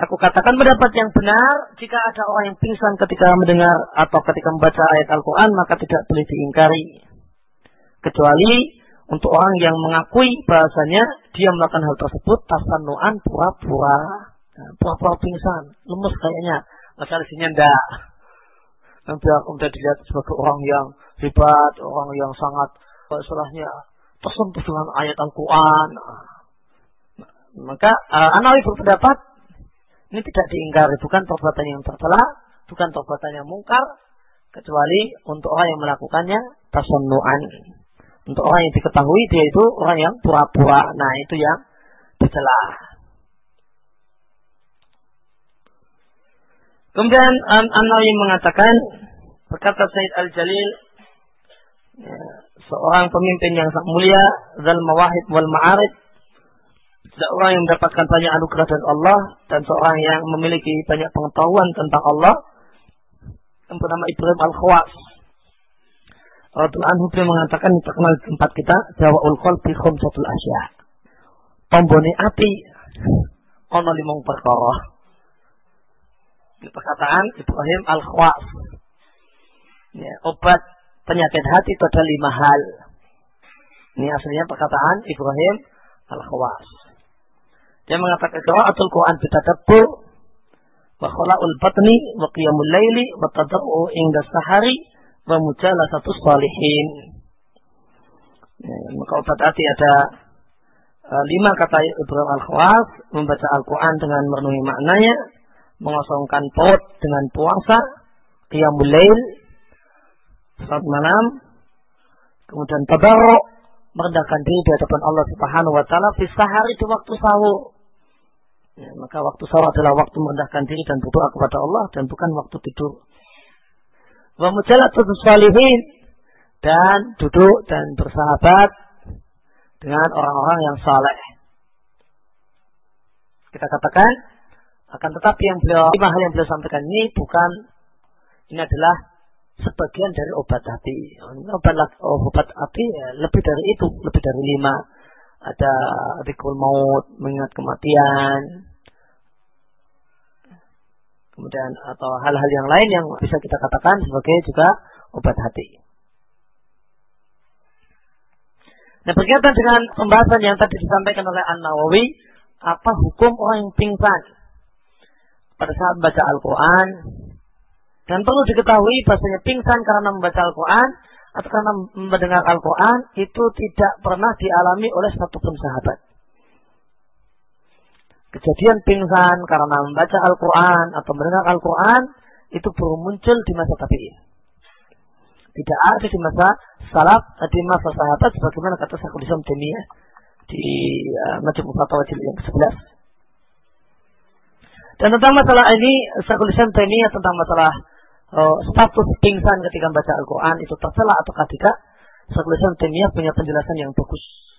Speaker 2: Aku katakan pendapat yang benar, jika ada orang yang pingsan ketika mendengar atau ketika membaca ayat Al-Quran, maka tidak boleh diingkari. Kecuali untuk orang yang mengakui bahasanya dia melakukan hal tersebut tasanuan pura-pura. Nah, pura-pura pingsan, lemes kayaknya. Maka sini ndak. Nanti aku sudah dilihat sebagai orang yang hebat, orang yang sangat, istilahnya, tersentuh dengan ayat Al-Quran. Maka uh, Anawi berpendapat ini tidak diingkari, bukan perbuatan yang tercela, bukan perbuatan yang mungkar, kecuali untuk orang yang melakukannya tasannuan. Untuk orang yang diketahui dia itu orang yang pura-pura. Nah, itu yang tercela. Kemudian An-Nawawi mengatakan berkata Said Al-Jalil ya, seorang pemimpin yang sangat mulia zal mawahid wal ma'arif seorang yang mendapatkan banyak anugerah dari Allah dan seorang yang memiliki banyak pengetahuan tentang Allah yang bernama Ibrahim Al-Khawas. Radul Anhu beliau mengatakan terkenal di tempat kita Jawa Qalbi Khumsatul Asya. Tombone api ono limong perkara. Perkataan Ibrahim Al-Khawas. Ya, obat penyakit hati itu ada lima hal. Ini aslinya perkataan Ibrahim Al-Khawas. Dia mengatakan qiraatul Quran bitadabbur wa khala'ul batni wa qiyamul laili wa tadarru inda sahari wa mujalasatu salihin. Ya, maka obat hati ada uh, lima kata Ibrahim Al-Khawas membaca Al-Quran dengan merenungi maknanya mengosongkan perut dengan puasa qiyamul lail saat malam kemudian tadarru merendahkan diri di hadapan Allah Subhanahu wa taala di sahari di waktu sahur Ya, maka waktu sahur adalah waktu merendahkan diri dan berdoa kepada Allah dan bukan waktu tidur. Wa mujalatul salihin dan duduk dan bersahabat dengan orang-orang yang saleh. Kita katakan akan tetapi yang beliau lima hal yang beliau sampaikan ini bukan ini adalah sebagian dari obat hati. Obat obat hati ya, lebih dari itu, lebih dari lima. Ada rikul maut, mengingat kematian, kemudian atau hal-hal yang lain yang bisa kita katakan sebagai juga obat hati. Nah berkaitan dengan pembahasan yang tadi disampaikan oleh An Nawawi, apa hukum orang yang pingsan pada saat membaca Al-Quran? Dan perlu diketahui bahasanya pingsan karena membaca Al-Quran atau karena mendengar Al-Quran itu tidak pernah dialami oleh satupun sahabat. Kejadian pingsan karena membaca Al-Quran atau mendengar Al-Quran itu baru muncul di masa tabi'in. Tidak ada di masa salaf, di masa sahabat sebagaimana kata Syekhul Islam di uh, Majmu Fatwa yang ke-11. Dan tentang masalah ini Syekhul Islam tentang masalah uh, status pingsan ketika membaca Al-Quran itu tercela atau tidak, Syekhul Islam punya penjelasan yang bagus.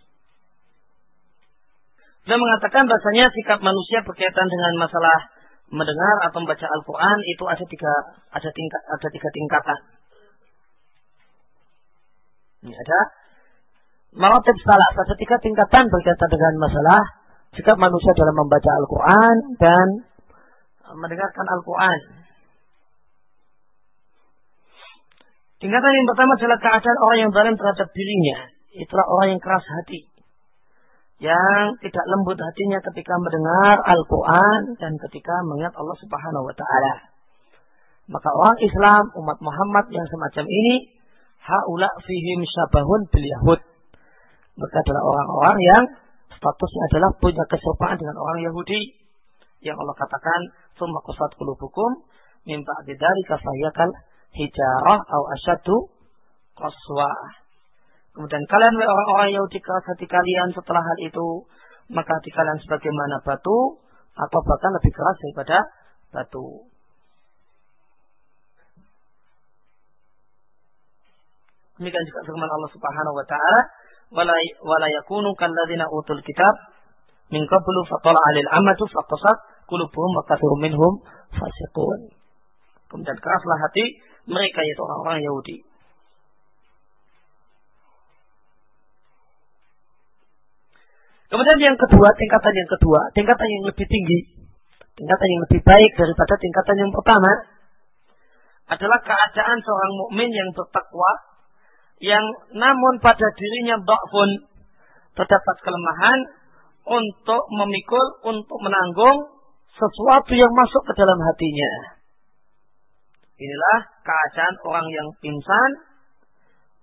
Speaker 2: Dia mengatakan bahasanya sikap manusia berkaitan dengan masalah mendengar atau membaca Al-Quran itu ada tiga ada tingkat ada tiga tingkatan. Ini ada maratib salah ada tiga tingkatan berkaitan dengan masalah sikap manusia dalam membaca Al-Quran dan mendengarkan Al-Quran. Tingkatan yang pertama adalah keadaan orang yang zalim terhadap dirinya. Itulah orang yang keras hati. Yang tidak lembut hatinya ketika mendengar Al-Quran dan ketika mengingat Allah Subhanahu wa Ta'ala. Maka orang Islam, umat Muhammad yang semacam ini, haula fihim syabahun bil Yahud. Mereka adalah orang-orang yang statusnya adalah punya keserupaan dengan orang Yahudi. Yang Allah katakan, Summa kusat kulubukum, minta didari kafayakal hijarah au asyadu qaswa. Kemudian kalian orang-orang Yahudi keras hati kalian setelah hal itu, maka hati kalian sebagaimana batu, atau bahkan lebih keras daripada batu. Demikian juga firman Allah Subhanahu wa taala, "Wala yakunu kalladzina utul kitab min qablu fatala 'alil amatu faqasat qulubuhum wa minhum fasiqun." Kemudian keraslah hati mereka yaitu orang-orang Yahudi. Kemudian yang kedua, tingkatan yang kedua, tingkatan yang lebih tinggi, tingkatan yang lebih baik daripada tingkatan yang pertama adalah keadaan seorang mukmin yang bertakwa yang namun pada dirinya pun terdapat kelemahan untuk memikul, untuk menanggung sesuatu yang masuk ke dalam hatinya. Inilah keadaan orang yang pingsan,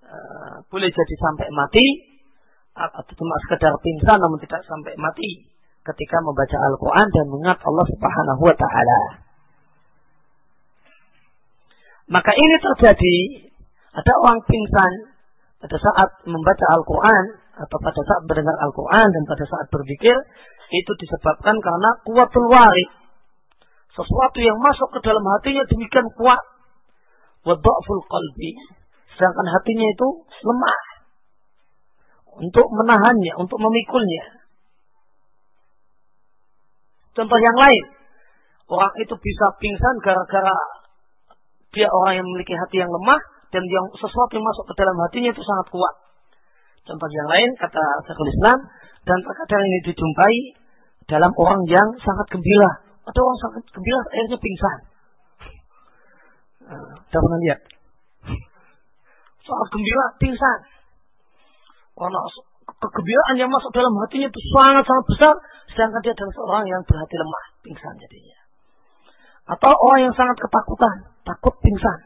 Speaker 2: uh, boleh jadi sampai mati, atau cuma sekedar pingsan namun tidak sampai mati ketika membaca Al-Quran dan mengingat Allah Subhanahu Wa Taala. Maka ini terjadi ada orang pingsan pada saat membaca Al-Quran atau pada saat mendengar Al-Quran dan pada saat berpikir itu disebabkan karena kuatul warid sesuatu yang masuk ke dalam hatinya demikian kuat. Wadha'ful qalbi. Sedangkan hatinya itu lemah. Untuk menahannya, untuk memikulnya. Contoh yang lain. Orang itu bisa pingsan gara-gara dia orang yang memiliki hati yang lemah dan yang sesuatu yang masuk ke dalam hatinya itu sangat kuat. Contoh yang lain kata Syekhul Islam dan terkadang ini dijumpai dalam orang yang sangat gembira ada orang sangat gembira, akhirnya pingsan. Tidak nah, pernah lihat. Sangat gembira, pingsan. Karena kegembiraan yang masuk dalam hatinya itu sangat-sangat besar, sedangkan dia adalah seorang yang berhati lemah, pingsan jadinya. Atau orang yang sangat ketakutan, takut pingsan.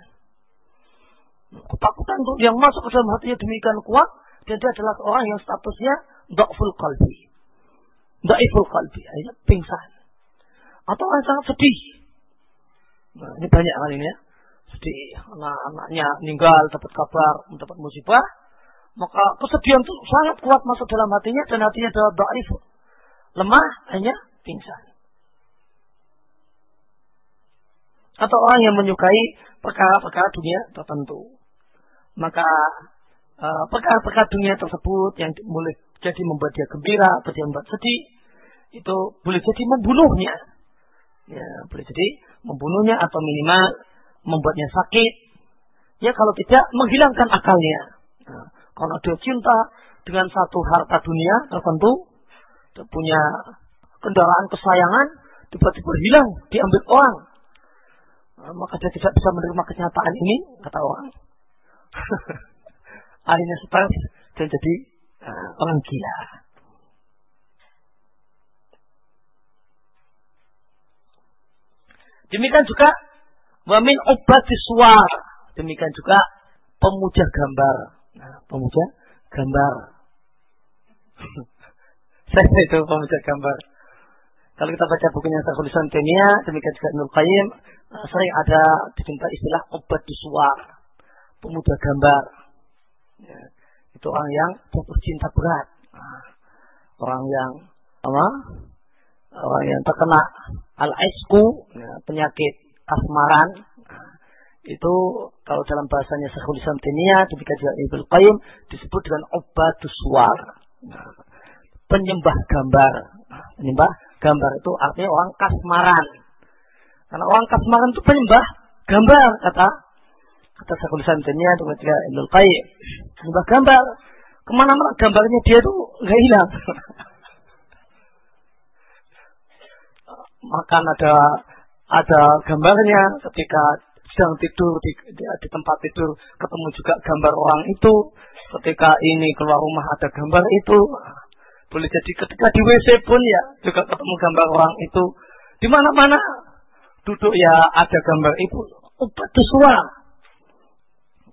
Speaker 2: Ketakutan itu yang masuk ke dalam hatinya demikian kuat, dan dia adalah orang yang statusnya da'ful qalbi. Da'iful qalbi, akhirnya pingsan atau orang sangat sedih. Nah, ini banyak kali ini ya. Sedih, anak-anaknya meninggal, dapat kabar, mendapat musibah. Maka kesedihan itu sangat kuat masuk dalam hatinya dan hatinya adalah da'if. Lemah, hanya pingsan. Atau orang yang menyukai perkara-perkara dunia tertentu. Maka uh, perkara-perkara dunia tersebut yang boleh jadi membuat dia gembira atau dia membuat sedih itu boleh jadi membunuhnya ya boleh jadi membunuhnya atau minimal membuatnya sakit ya kalau tidak menghilangkan akalnya nah, karena dia cinta dengan satu harta dunia tertentu dia punya kendaraan kesayangan tiba-tiba hilang diambil orang nah, maka dia tidak bisa menerima kenyataan ini kata orang [LAUGHS] akhirnya stres dan jadi uh, orang gila Demikian juga wamin obat suar. Demikian juga pemuja gambar. Pemuja gambar. [LAUGHS] Saya itu pemuja gambar. Kalau kita baca bukunya Syekhul Islam demikian juga Nur Qayyim, nah, sering ada diminta istilah obat suar. Pemuja gambar. Ya, itu orang yang jatuh cinta berat. Nah, orang yang apa? Orang yang terkena al-isku, ya, penyakit asmaran, itu kalau dalam bahasanya Syekhul Islam ketika juga Ibnu Qayyim disebut dengan obatus suar. penyembah gambar. penyembah gambar itu artinya orang kasmaran. Karena orang kasmaran itu penyembah gambar, kata kata Syekhul Islam ketika Ibnu Qayyim. Penyembah gambar. Ke mana-mana gambarnya dia itu nggak hilang. [LAUGHS] makan ada ada gambarnya ketika sedang tidur di, di, di tempat tidur ketemu juga gambar orang itu. Ketika ini keluar rumah ada gambar itu boleh jadi ketika di WC pun ya juga ketemu gambar orang itu. Di mana-mana duduk ya ada gambar itu. Obat suara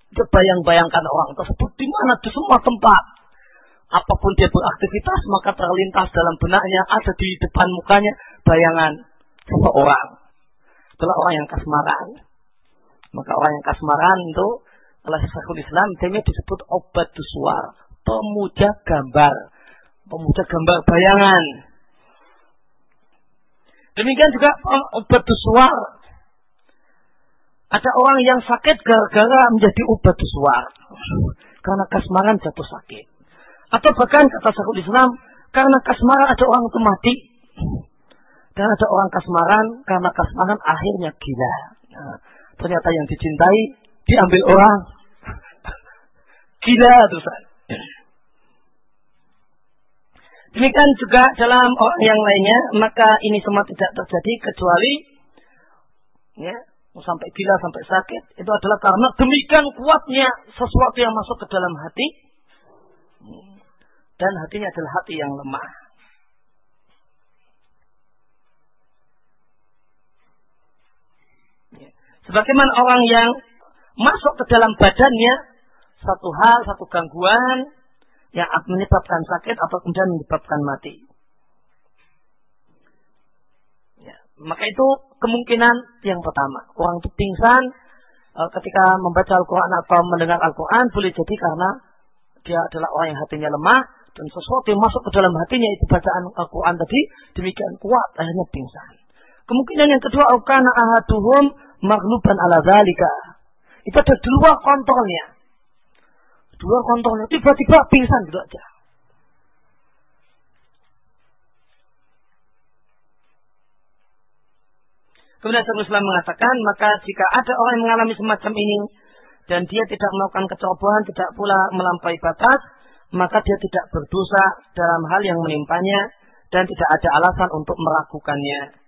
Speaker 2: bayang-bayangkan orang tersebut di mana di semua tempat. Apa pun dia beraktivitas maka terlintas dalam benaknya ada di depan mukanya bayangan seseorang. Itulah orang yang kasmaran. Maka orang yang kasmaran itu oleh Syekhul Islam ini disebut obat suar, pemuja gambar, pemuja gambar bayangan. Demikian juga obat suar. Ada orang yang sakit gara-gara menjadi obat suar. Karena kasmaran jatuh sakit. Atau bahkan kata Syekhul Islam, karena kasmaran ada orang itu mati. Dan ada orang kasmaran, karena kasmaran akhirnya gila. Nah, ternyata yang dicintai diambil orang. [LAUGHS] gila terus. Demikian juga dalam yang lainnya, maka ini semua tidak terjadi kecuali ya, sampai gila, sampai sakit. Itu adalah karena demikian kuatnya sesuatu yang masuk ke dalam hati. Dan hatinya adalah hati yang lemah. Sebagaimana orang yang masuk ke dalam badannya satu hal, satu gangguan yang menyebabkan sakit atau kemudian menyebabkan mati. Ya, maka itu kemungkinan yang pertama. Orang itu pingsan e, ketika membaca Al-Quran atau mendengar Al-Quran boleh jadi karena dia adalah orang yang hatinya lemah dan sesuatu yang masuk ke dalam hatinya itu bacaan Al-Quran tadi demikian kuat akhirnya pingsan. Kemungkinan yang kedua, aukana ahaduhum maghluban ala zalika. Itu ada kontrolnya. Di luar kontrolnya. Tiba-tiba pingsan gitu aja. Kemudian Syaikhul Islam mengatakan, maka jika ada orang yang mengalami semacam ini, dan dia tidak melakukan kecerobohan, tidak pula melampaui batas, maka dia tidak berdosa dalam hal yang menimpanya, dan tidak ada alasan untuk meragukannya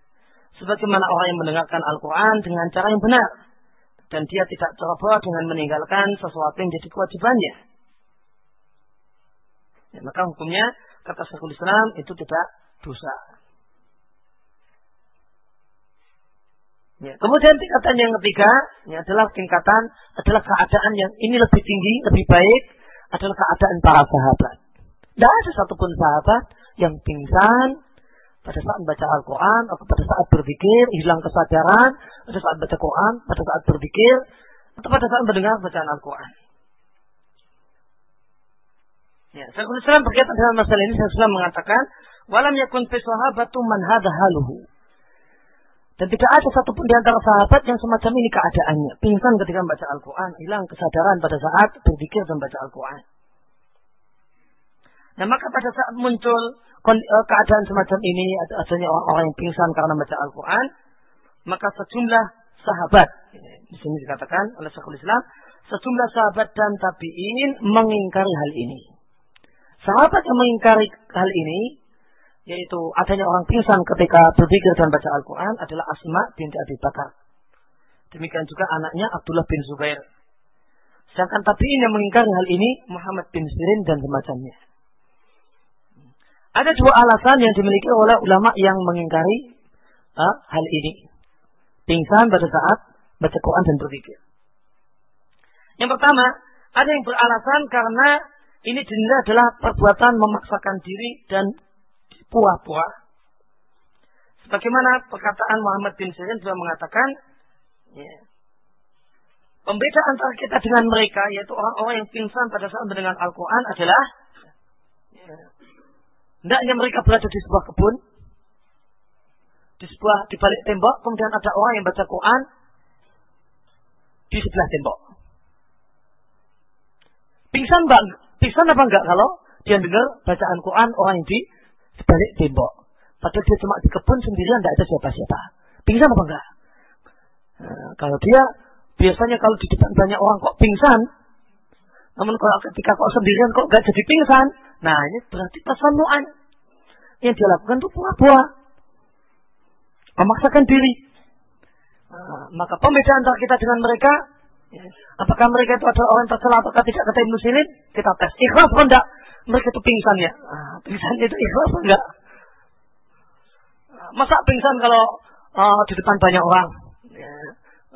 Speaker 2: sebagaimana orang yang mendengarkan Al-Quran dengan cara yang benar. Dan dia tidak ceroboh dengan meninggalkan sesuatu yang jadi kewajibannya. Ya, maka hukumnya, kata Syekhul Islam, itu tidak dosa. Ya, kemudian tingkatan yang ketiga ya, adalah tingkatan adalah keadaan yang ini lebih tinggi, lebih baik adalah keadaan para sahabat. Tidak ada satupun sahabat yang pingsan, pada saat membaca Al-Quran atau pada saat berpikir hilang kesadaran pada saat baca Quran pada saat berpikir atau pada saat mendengar bacaan Al-Quran ya Syekhul Islam berkaitan dengan masalah ini Syekhul Islam mengatakan walam yakun fi sahabatu man haluhu dan tidak ada satupun di antara sahabat yang semacam ini keadaannya. Pingsan ketika membaca Al-Quran, hilang kesadaran pada saat berpikir dan baca Al-Quran. Nah maka pada saat muncul keadaan semacam ini, adanya orang-orang yang pingsan karena baca Al-Quran, maka sejumlah sahabat, di sini dikatakan oleh Syekhul Islam, sejumlah sahabat dan tabi'in mengingkari hal ini. Sahabat yang mengingkari hal ini, yaitu adanya orang pingsan ketika berzikir dan baca Al-Quran adalah Asma binti Abi Bakar. Demikian juga anaknya Abdullah bin Zubair. Sedangkan tabi'in yang mengingkari hal ini Muhammad bin Sirin dan semacamnya. Ada dua alasan yang dimiliki oleh ulama yang mengingkari uh, hal ini. Pingsan pada saat baca Quran dan berzikir. Yang pertama, ada yang beralasan karena ini dinilai adalah perbuatan memaksakan diri dan pura-pura. Sebagaimana perkataan Muhammad bin Sirin sudah mengatakan, ya, pembeda antara kita dengan mereka, yaitu orang-orang yang pingsan pada saat mendengar Al-Quran adalah, ya, hendaknya mereka berada di sebuah kebun, di sebuah di balik tembok, kemudian ada orang yang baca Quran di sebelah tembok. Pingsan bang, pingsan apa enggak kalau dia dengar bacaan Quran orang yang di sebalik tembok. Padahal dia cuma di kebun sendirian, tidak ada siapa-siapa. Pingsan apa enggak? Nah, kalau dia biasanya kalau di depan banyak orang kok pingsan, namun kalau ketika kok sendirian kok enggak jadi pingsan, nah ini berarti tasanuan. Yang dia lakukan itu pura-pura. Memaksakan diri. Nah, maka pembedaan antara kita dengan mereka, ya, apakah mereka itu adalah orang tercela atau tidak kata Ibnu? Kita tes. Ikhlas atau enggak? mereka itu pingsan ya. Nah, pingsan itu ikhlas enggak? Masa pingsan kalau uh, di depan banyak orang? Ya.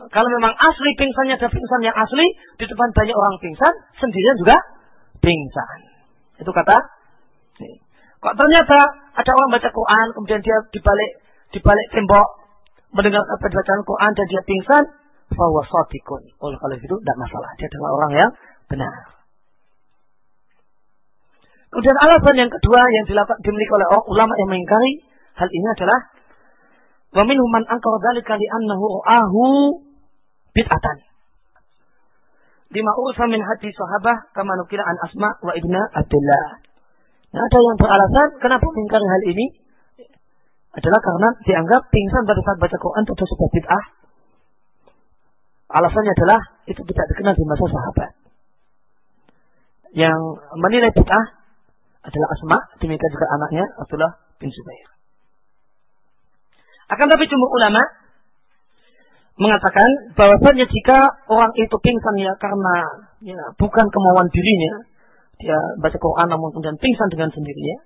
Speaker 2: Kalau memang asli pingsannya ada pingsan yang asli, di depan banyak orang pingsan, sendirian juga pingsan. Itu kata. Kok ternyata ada orang baca Quran, kemudian dia dibalik dibalik tembok mendengar bacaan Quran dan dia pingsan, bahwa Oh, kalau itu tidak masalah. Dia adalah orang yang benar. Kemudian alasan yang kedua yang dimiliki oleh ulama yang mengingkari hal ini adalah wa minhum man ankara dzalika li annahu ra'ahu bid'atan. Lima ursa min hati sahabah kama nukila an Asma wa Ibna Abdullah. Nah, ada yang beralasan kenapa mengingkari hal ini adalah karena dianggap pingsan pada saat baca Quran itu sebuah bid'ah. Alasannya adalah itu tidak dikenal di masa sahabat. Yang menilai bid'ah adalah Asma, demikian juga anaknya Abdullah bin Zubair. Akan tapi jumhur ulama mengatakan bahwasanya jika orang itu pingsan ya karena ya, bukan kemauan dirinya, dia baca Quran namun kemudian pingsan dengan sendirinya,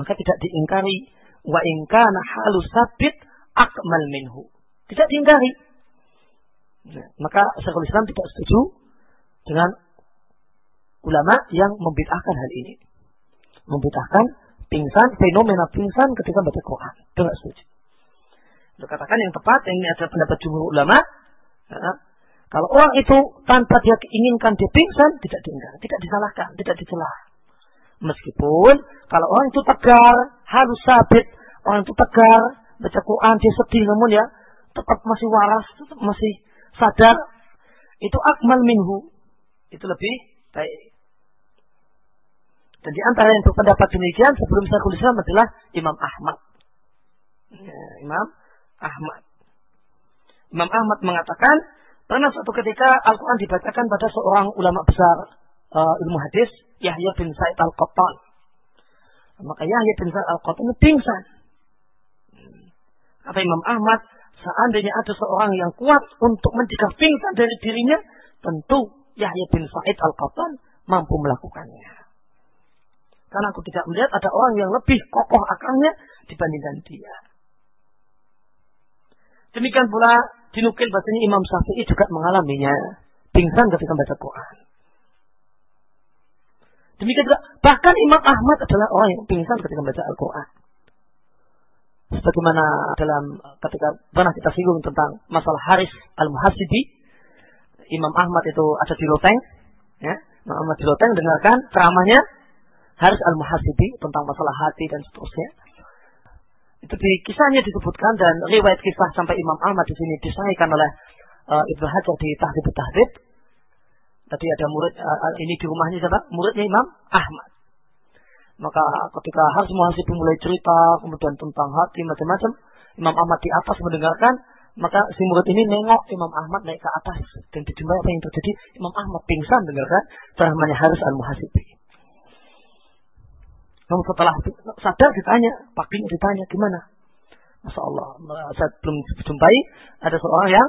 Speaker 2: maka tidak diingkari wa ingkana halu sabit akmal minhu. Tidak diingkari. Nah, maka Syekhul Islam tidak setuju dengan ulama yang membid'ahkan hal ini. Membid'ahkan pingsan, fenomena pingsan ketika baca Quran. Nggak setuju. Untuk katakan yang tepat, yang ini adalah pendapat jumhur ulama. Ya, kalau orang itu tanpa dia inginkan dia pingsan, tidak diingat, tidak disalahkan, tidak dicelah. Meskipun kalau orang itu tegar, harus sabit, orang itu tegar, baca Quran, dia sedih, namun ya tetap masih waras, tetap masih sadar, itu akmal minhu. Itu lebih baik. Dan di antara yang berpendapat demikian sebelum saya Islam adalah Imam Ahmad. Ya, Imam Ahmad. Imam Ahmad mengatakan, pernah suatu ketika Al-Quran dibacakan pada seorang ulama besar uh, ilmu hadis, Yahya bin Sa'id Al-Qattan. Maka Yahya bin Sa'id Al-Qattan pingsan. Kata Imam Ahmad, seandainya ada seorang yang kuat untuk mencegah pingsan dari dirinya, tentu Yahya bin Sa'id Al-Qattan mampu melakukannya. Karena aku tidak melihat ada orang yang lebih kokoh akalnya dibandingkan dia. Demikian pula dinukil bahasanya Imam Syafi'i juga mengalaminya. Pingsan ketika membaca Quran. Demikian juga bahkan Imam Ahmad adalah orang yang pingsan ketika membaca Al-Quran. Sebagaimana dalam ketika pernah kita singgung tentang masalah Haris Al-Muhasibi, Imam Ahmad itu ada di loteng, ya, Imam Ahmad di loteng dengarkan ceramahnya Haris al-Muhasibi tentang masalah hati dan seterusnya. Itu di kisahnya disebutkan dan riwayat kisah sampai Imam Ahmad di sini disahkan oleh uh, Ibnu Hajar di Tahdib Tahdib. Tadi ada murid uh, ini di rumahnya siapa? Muridnya Imam Ahmad. Maka ketika harus muhasib mulai cerita, kemudian tentang hati macam-macam, Imam Ahmad di atas mendengarkan, maka si murid ini nengok Imam Ahmad naik ke atas dan dijumpai apa yang terjadi. Imam Ahmad pingsan dengarkan ceramahnya Haris al Muhasibi. Namun setelah sadar ditanya, pakai ditanya gimana? Masya Allah, saya belum jumpai ada seorang yang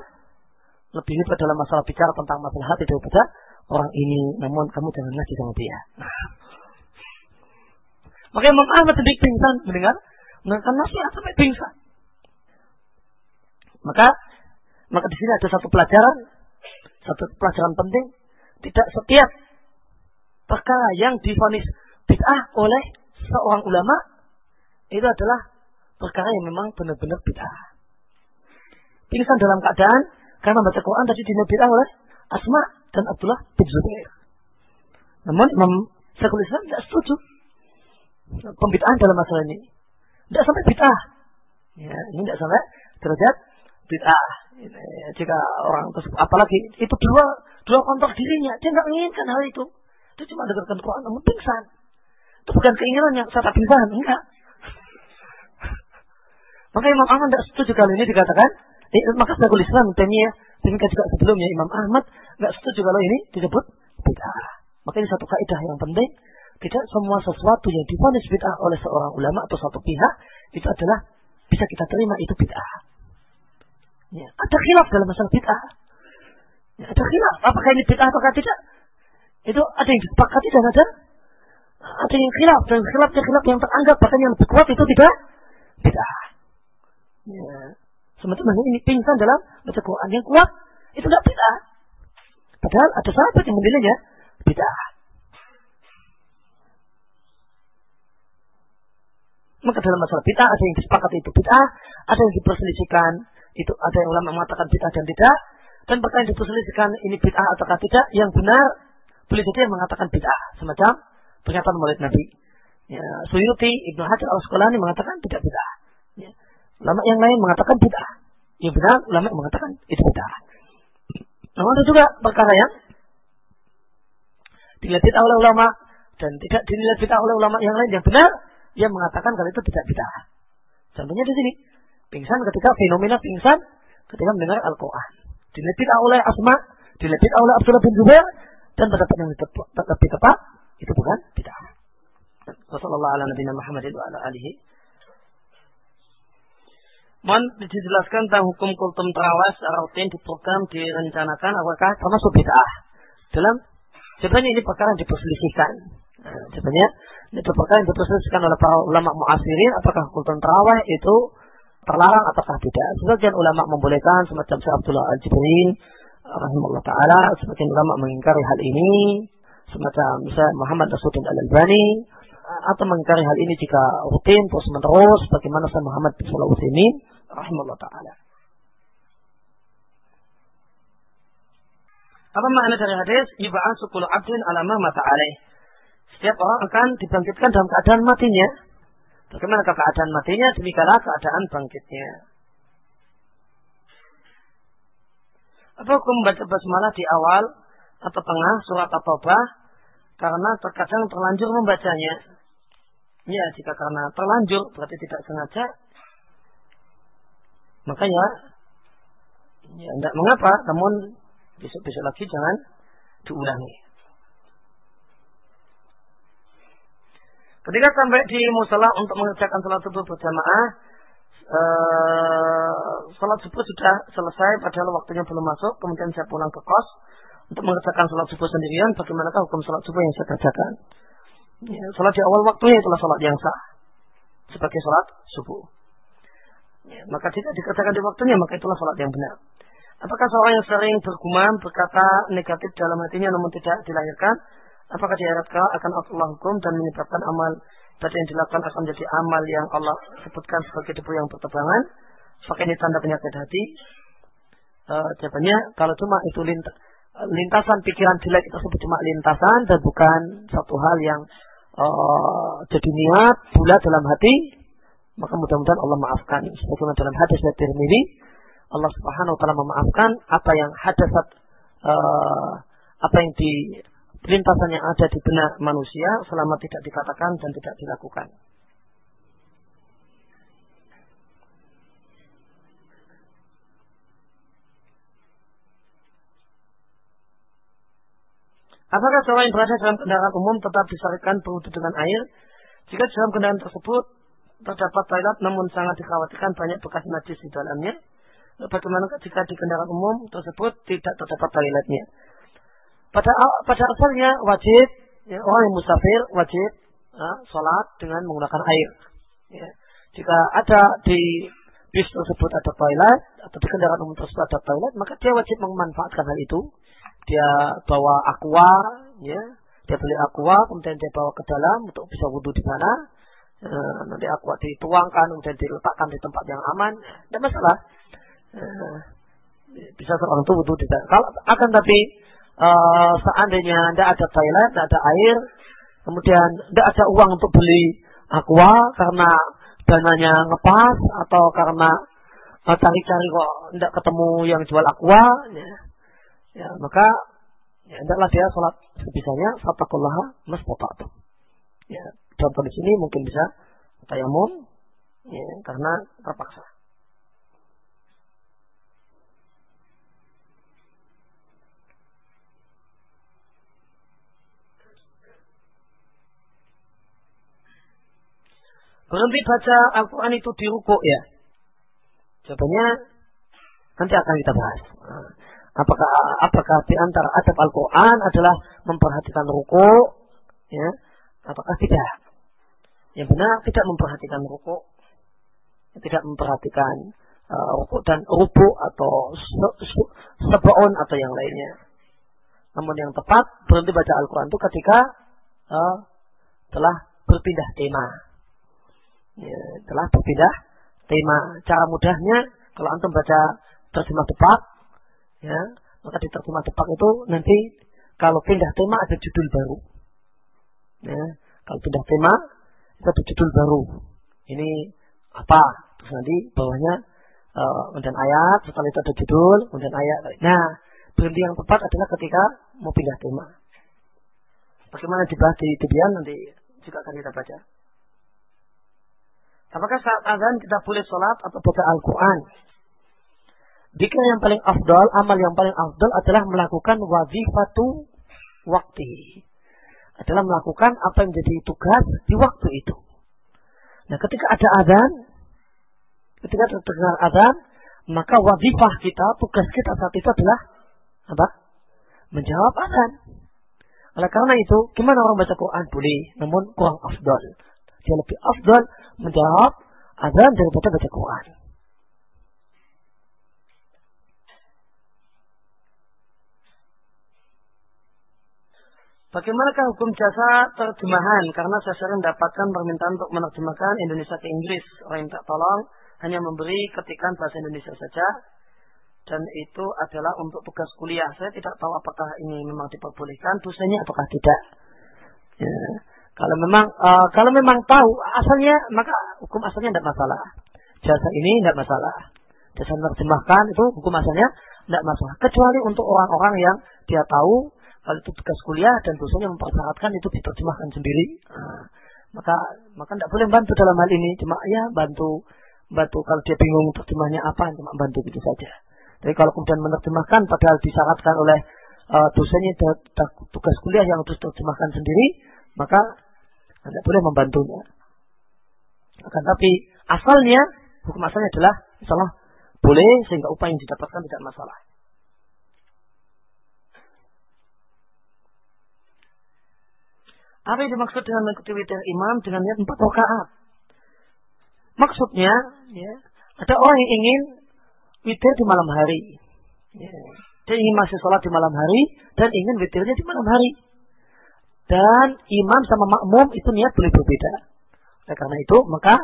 Speaker 2: lebih hebat dalam masalah bicara tentang masalah hati daripada orang ini. Namun kamu jangan ngaji sama dia. Nah. Maka Imam Ahmad sedikit pingsan mendengar mendengarkan nasihat sampai pingsan. Maka maka di sini ada satu pelajaran, satu pelajaran penting. Tidak setiap perkara yang difonis bid'ah oleh seorang ulama itu adalah perkara yang memang benar-benar bid'ah. Pingsan dalam keadaan karena baca Quran tadi dinabirah oleh Asma dan Abdullah bin Zubair. Namun Imam Syekhul Islam tidak setuju pembid'ahan dalam masalah ini. Tidak sampai bid'ah. Ya, ini tidak sampai derajat bid'ah. Jika orang tersebut, apalagi itu dua dua kontak dirinya, dia nggak menginginkan hal itu. Dia cuma dengarkan Quran namun pingsan. Itu bukan keinginan yang saya pingsan, enggak. Maka Imam Ahmad tidak setuju kali ini dikatakan, eh, maka Syekhul Islam Taimiyah demikian juga sebelumnya Imam Ahmad nggak setuju kalau ini disebut bid'ah. Maka ini satu kaidah yang penting. Tidak semua sesuatu yang difonis bid'ah oleh seorang ulama atau satu pihak itu adalah bisa kita terima itu bid'ah. Ya, ada khilaf dalam masalah bid'ah. Ya, ada khilaf. Apakah ini bid'ah atau tidak? Itu ada yang disepakati dan ada ada yang khilaf dan khilafnya khilaf yang teranggap bahkan yang lebih kuat itu tidak bid'ah. Ya. Sementara ini pingsan dalam baca yang kuat itu tidak bid'ah. Padahal ada sahabat yang menilainya bid'ah. Maka dalam masalah bid'ah ada yang disepakati itu bid'ah, ada yang diperselisihkan itu ada yang ulama mengatakan bid'ah dan tidak, dan perkara yang diperselisihkan ini bid'ah atau tidak, yang benar boleh jadi yang mengatakan bid'ah, semacam pernyataan murid Nabi. Ya, Suyuti Ibnu Hajar al Asqalani mengatakan tidak bid'ah. Ya. Ulama yang lain mengatakan bid'ah. Yang benar yang mengatakan itu bid'ah. Namun ada juga perkara yang dilihat bid'ah oleh ulama dan tidak dinilai bid'ah oleh ulama yang lain yang benar yang mengatakan kalau itu tidak bid'ah. Contohnya di sini, pingsan ketika fenomena pingsan ketika mendengar Al-Quran. Dinilai bid'ah oleh Asma, dinilai bid'ah oleh Abdullah bin Zubair dan pendapat yang lebih tepat itu bukan? Bid'ah. Wassalamualaikum warahmatullahi wabarakatuh. Mohon dijelaskan tentang hukum kultum terawih secara rutin diprogram direncanakan apakah termasuk bid'ah? Dalam sebenarnya ini perkara yang diperselisihkan. Nah, sebenarnya ini perkara yang diperselisihkan oleh para ulama muasirin apakah kultum terawih itu terlarang ataukah tidak? Sebagian ulama membolehkan semacam Syekh Abdullah Al Jibrin rahimahullah taala sebagian ulama mengingkari hal ini semacam Syekh Muhammad Nasruddin Al Albani atau mengingkari hal ini jika rutin terus menerus bagaimana Syekh Muhammad bin Shalih rahimahullah taala. Apa makna dari hadis? Iba'asu kullu abdin alama mata alaih. Setiap orang akan dibangkitkan dalam keadaan matinya. Bagaimana keadaan matinya? Demikianlah keadaan bangkitnya. Apa hukum membaca basmalah di awal atau tengah surat at-taubah karena terkadang terlanjur membacanya. Ya, jika karena terlanjur berarti tidak sengaja maka ya, ya tidak mengapa, namun besok-besok lagi jangan diulangi. Ketika sampai di musola untuk mengerjakan sholat subuh berjamaah, eh, sholat subuh sudah selesai padahal waktunya belum masuk, kemudian saya pulang ke kos untuk mengerjakan sholat subuh sendirian, bagaimanakah hukum sholat subuh yang saya kerjakan? Ya, sholat di awal waktunya itulah sholat yang sah sebagai sholat subuh. Ya, maka tidak dikerjakan di waktunya, maka itulah sholat yang benar. Apakah seorang yang sering bergumam, berkata negatif dalam hatinya namun tidak dilahirkan, apakah diharapkan akan Allah hukum dan menyebabkan amal tadi yang dilakukan akan menjadi amal yang Allah sebutkan sebagai debu yang bertebangan? Apakah ini tanda penyakit hati? Uh, jawabannya, kalau cuma itu lint lintasan pikiran jelek itu sebut cuma lintasan dan bukan satu hal yang uh, jadi niat bulat dalam hati, maka mudah-mudahan Allah maafkan. Sebagaimana dalam hadis dari Tirmidzi, Allah Subhanahu wa taala memaafkan apa yang hadasat uh, apa yang di lintasan yang ada di benak manusia selama tidak dikatakan dan tidak dilakukan. Apakah seorang yang berada dalam kendaraan umum tetap disarankan berwudu dengan air? Jika dalam kendaraan tersebut terdapat toilet namun sangat dikhawatirkan banyak bekas najis di dalamnya, bagaimana jika di kendaraan umum tersebut tidak terdapat toiletnya? Pada pada asalnya wajib ya, orang yang musafir wajib ya, sholat dengan menggunakan air. Ya. Jika ada di bis tersebut ada toilet atau di kendaraan umum tersebut ada toilet, maka dia wajib memanfaatkan hal itu dia bawa aqua, ya, dia beli aqua, kemudian dia bawa ke dalam untuk bisa wudhu di sana. E, nanti aqua dituangkan, kemudian diletakkan di tempat yang aman, tidak masalah. E, bisa seorang itu wudhu di sana. Kalau akan tapi e, seandainya tidak ada toilet, tidak ada air, kemudian tidak ada uang untuk beli aqua karena dananya ngepas atau karena cari-cari kok tidak ketemu yang jual aqua, ya, ya maka ya hendaklah dia sholat sebisanya fatakullaha mastata'tum. Ya, dalam kondisi ini mungkin bisa tayamum ya, karena terpaksa. Berhenti baca Al-Quran itu di ruku ya. Jawabannya nanti akan kita bahas. Nah, Apakah apakah di antara adab Al-Quran adalah memperhatikan ruku, ya? Apakah tidak? Yang benar tidak memperhatikan ruku, tidak memperhatikan uh, ruku dan rubu atau sebaon atau yang lainnya. Namun yang tepat berhenti baca Al-Quran itu ketika uh, telah berpindah tema. Ya, telah berpindah tema. Cara mudahnya kalau antum baca terjemah tepat, ya. Maka di terjemah tepat itu nanti kalau pindah tema ada judul baru. Ya. Kalau pindah tema itu ada judul baru. Ini apa? Terus nanti bawahnya uh, ayat setelah itu ada judul kemudian ayat. Nah berhenti yang tepat adalah ketika mau pindah tema. Bagaimana dibahas di Tibian nanti juga akan kita baca. Apakah saat azan kita boleh sholat atau baca Al-Quran Zikir yang paling afdal, amal yang paling afdal adalah melakukan wazifatu waktu. Adalah melakukan apa yang menjadi tugas di waktu itu. Nah ketika ada azan, ketika terdengar azan, maka wazifah kita, tugas kita saat itu adalah apa? Menjawab azan. Oleh karena itu, gimana orang baca Quran boleh, namun kurang afdal. Dia lebih afdal menjawab azan daripada baca Quran. Bagaimanakah hukum jasa terjemahan? Karena saya sering mendapatkan permintaan untuk menerjemahkan Indonesia ke Inggris. Orang yang tak tolong hanya memberi ketikan bahasa Indonesia saja. Dan itu adalah untuk tugas kuliah. Saya tidak tahu apakah ini memang diperbolehkan, dosanya apakah tidak. Ya. Kalau memang uh, kalau memang tahu asalnya, maka hukum asalnya tidak masalah. Jasa ini tidak masalah. Jasa menerjemahkan itu hukum asalnya tidak masalah. Kecuali untuk orang-orang yang dia tahu kalau itu tugas kuliah dan dosanya mempersyaratkan itu diterjemahkan sendiri, nah, maka maka tidak boleh bantu dalam hal ini. Cuma ya bantu bantu kalau dia bingung terjemahnya apa, cuma bantu gitu saja. Tapi kalau kemudian menerjemahkan padahal disyaratkan oleh uh, dosanya tugas kuliah yang harus diterjemahkan sendiri, maka tidak boleh membantunya. Akan tapi asalnya hukum asalnya adalah misalnya boleh sehingga upah yang didapatkan tidak masalah. Apa yang dimaksud dengan mengikuti witir imam dengan niat empat rakaat? Maksudnya, ya, ada orang yang ingin witir di malam hari. Ya. Dia ingin masih sholat di malam hari dan ingin witirnya di malam hari. Dan imam sama makmum itu niat boleh berbeda. Oleh karena itu, maka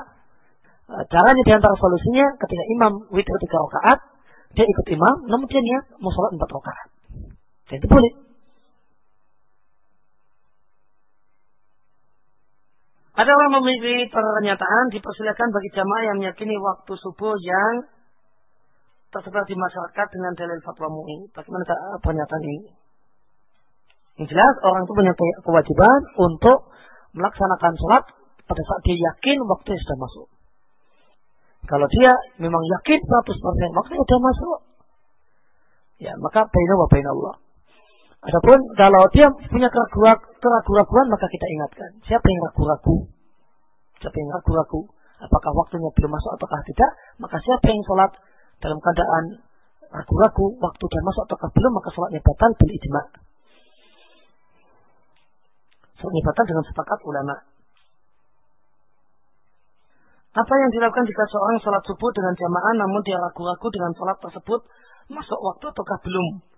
Speaker 2: e, caranya di antara solusinya ketika imam witir tiga rakaat, dia ikut imam, namun dia niat mau sholat empat rakaat. Dan itu boleh. Ada orang memiliki pernyataan dipersilakan bagi jamaah yang meyakini waktu subuh yang tersebar di masyarakat dengan dalil fatwa MUI. Bagaimana pernyataan ini? Yang jelas orang itu punya kewajiban untuk melaksanakan sholat pada saat dia yakin waktunya sudah masuk. Kalau dia memang yakin 100% waktunya sudah masuk, ya maka baina wa baina Allah. Adapun kalau dia punya keraguan-keraguan maka kita ingatkan. Siapa yang ragu-ragu? Siapa yang ragu-ragu? Apakah waktunya belum masuk ataukah tidak? Maka siapa yang sholat dalam keadaan ragu-ragu waktu sudah masuk ataukah belum maka sholatnya batal bil ijma. Sholatnya batal dengan sepakat ulama. Apa yang dilakukan jika seorang sholat subuh dengan jamaah namun dia ragu-ragu dengan sholat tersebut masuk waktu ataukah belum?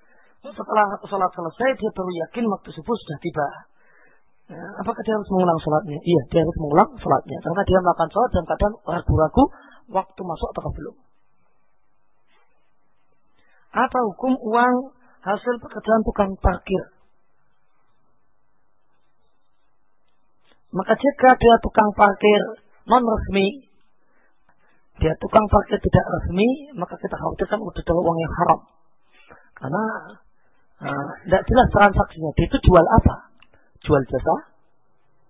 Speaker 2: Setelah sholat selesai dia baru yakin waktu subuh sudah tiba. Ya, apakah dia harus mengulang sholatnya? Iya, dia harus mengulang sholatnya. Karena dia melakukan sholat dan kadang ragu-ragu waktu masuk ataukah belum. Apa hukum uang hasil pekerjaan tukang parkir? Maka jika dia tukang parkir non resmi, dia tukang parkir tidak resmi, maka kita khawatirkan udah uang yang haram. Karena tidak uh, jelas transaksinya. Dia itu jual apa? Jual jasa?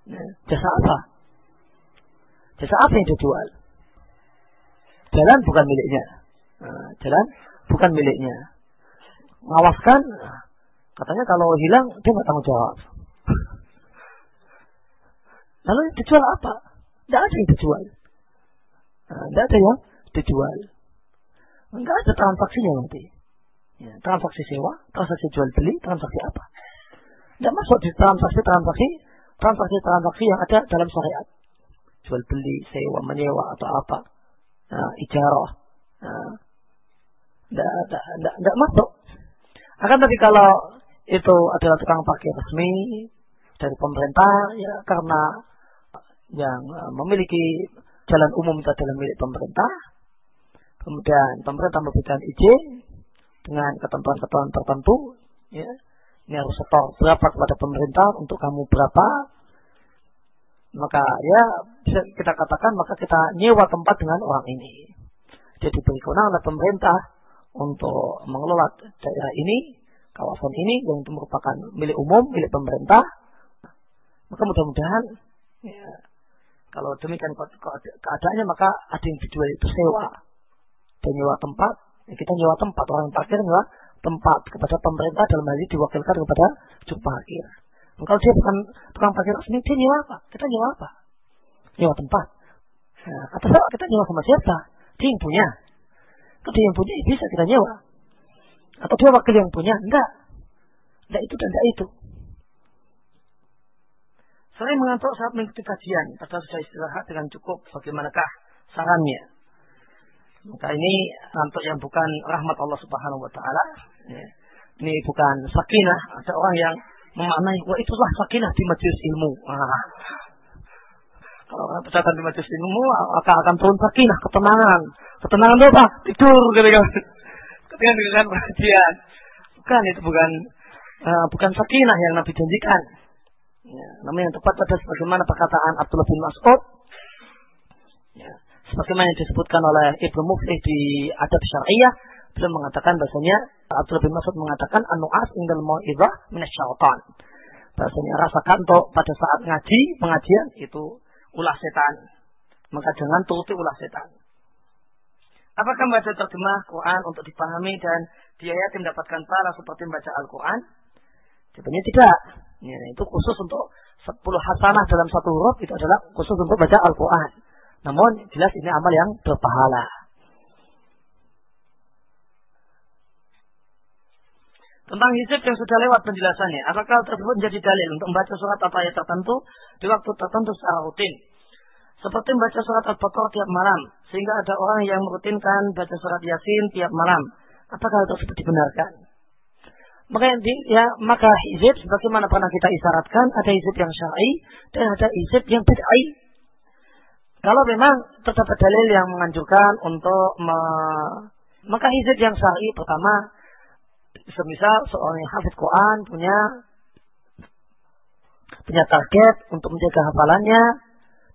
Speaker 2: Ya, jasa apa? Jasa apa yang dia jual? Jalan bukan miliknya. Uh, jalan bukan miliknya. Ngawaskan, katanya kalau hilang dia nggak tanggung jawab. [LAUGHS] Lalu dijual apa? Tidak ada yang dijual. Tidak ada yang dijual. Enggak ada transaksinya nanti. Ya, transaksi sewa, transaksi jual beli, transaksi apa? Tidak masuk di transaksi-transaksi, transaksi-transaksi yang ada dalam syariat. Jual beli, sewa, menyewa atau apa? Nah, ijarah. Nah, tidak masuk. Akan tapi kalau itu adalah tukang parkir resmi dari pemerintah, ya karena yang eh, memiliki jalan umum itu adalah milik pemerintah, kemudian pemerintah memberikan izin dengan ketentuan-ketentuan tertentu, ya, ini harus setor berapa kepada pemerintah untuk kamu berapa, maka ya bisa kita katakan maka kita nyewa tempat dengan orang ini. Dia diberi oleh pemerintah untuk mengelola daerah ini, kawasan ini yang itu merupakan milik umum, milik pemerintah, maka mudah-mudahan ya, kalau demikian keadaannya maka ada dijual itu sewa dan nyewa tempat. Kita nyewa tempat orang yang parkir nyewa tempat kepada pemerintah dalam hal ini diwakilkan kepada juru parkir. Kalau dia bukan tukang parkir resmi, dia nyewa apa? Kita nyewa apa? Nyewa tempat. Nah, saya, kita nyewa sama siapa? Dia yang punya. Kalau dia yang punya, ya bisa kita nyewa. Atau dia wakil yang punya? Enggak. Enggak itu dan enggak itu. Sering mengantuk saat mengikuti kajian, padahal sudah istirahat dengan cukup. Bagaimanakah sarannya? Maka ini ngantuk yang bukan rahmat Allah Subhanahu Wa Taala. Ya. Ini bukan sakinah. Ada orang yang memaknai, wah itulah sakinah di majelis ilmu. Ah. Kalau orang di majelis ilmu, akan akan turun sakinah, ketenangan. Ketenangan itu apa? Tidur, ketika ketika dengan perhatian. Bukan itu bukan uh, bukan sakinah yang Nabi janjikan. Ya, namun yang tepat adalah sebagaimana perkataan Abdullah bin Mas'ud. Ya, sebagaimana yang disebutkan oleh Ibnu Muflih di Adab Syariah, beliau mengatakan bahasanya Abdullah bin Mas'ud mengatakan anu'as indal mau'izah minasyaitan. Bahasanya rasa kantuk pada saat ngaji, pengajian itu ulah setan. Maka jangan turuti ulah setan. Apakah membaca terjemah Quran untuk dipahami dan dia yakin mendapatkan pahala seperti membaca Al-Quran? Jawabannya tidak. Ya, itu khusus untuk 10 hasanah dalam satu huruf itu adalah khusus untuk baca Al-Quran. Namun jelas ini amal yang berpahala. Tentang hizib yang sudah lewat penjelasannya. Apakah tersebut menjadi dalil untuk membaca surat atau ayat tertentu di waktu tertentu secara rutin? Seperti membaca surat Al-Baqarah tiap malam. Sehingga ada orang yang merutinkan baca surat Yasin tiap malam. Apakah hal tersebut dibenarkan? Maka, ya, maka hizib sebagaimana pernah kita isyaratkan ada hizib yang syar'i dan ada hizib yang bid'ai. Kalau memang terdapat dalil yang menganjurkan untuk me, maka hizib yang syar'i pertama semisal seorang yang hafid Quran punya punya target untuk menjaga hafalannya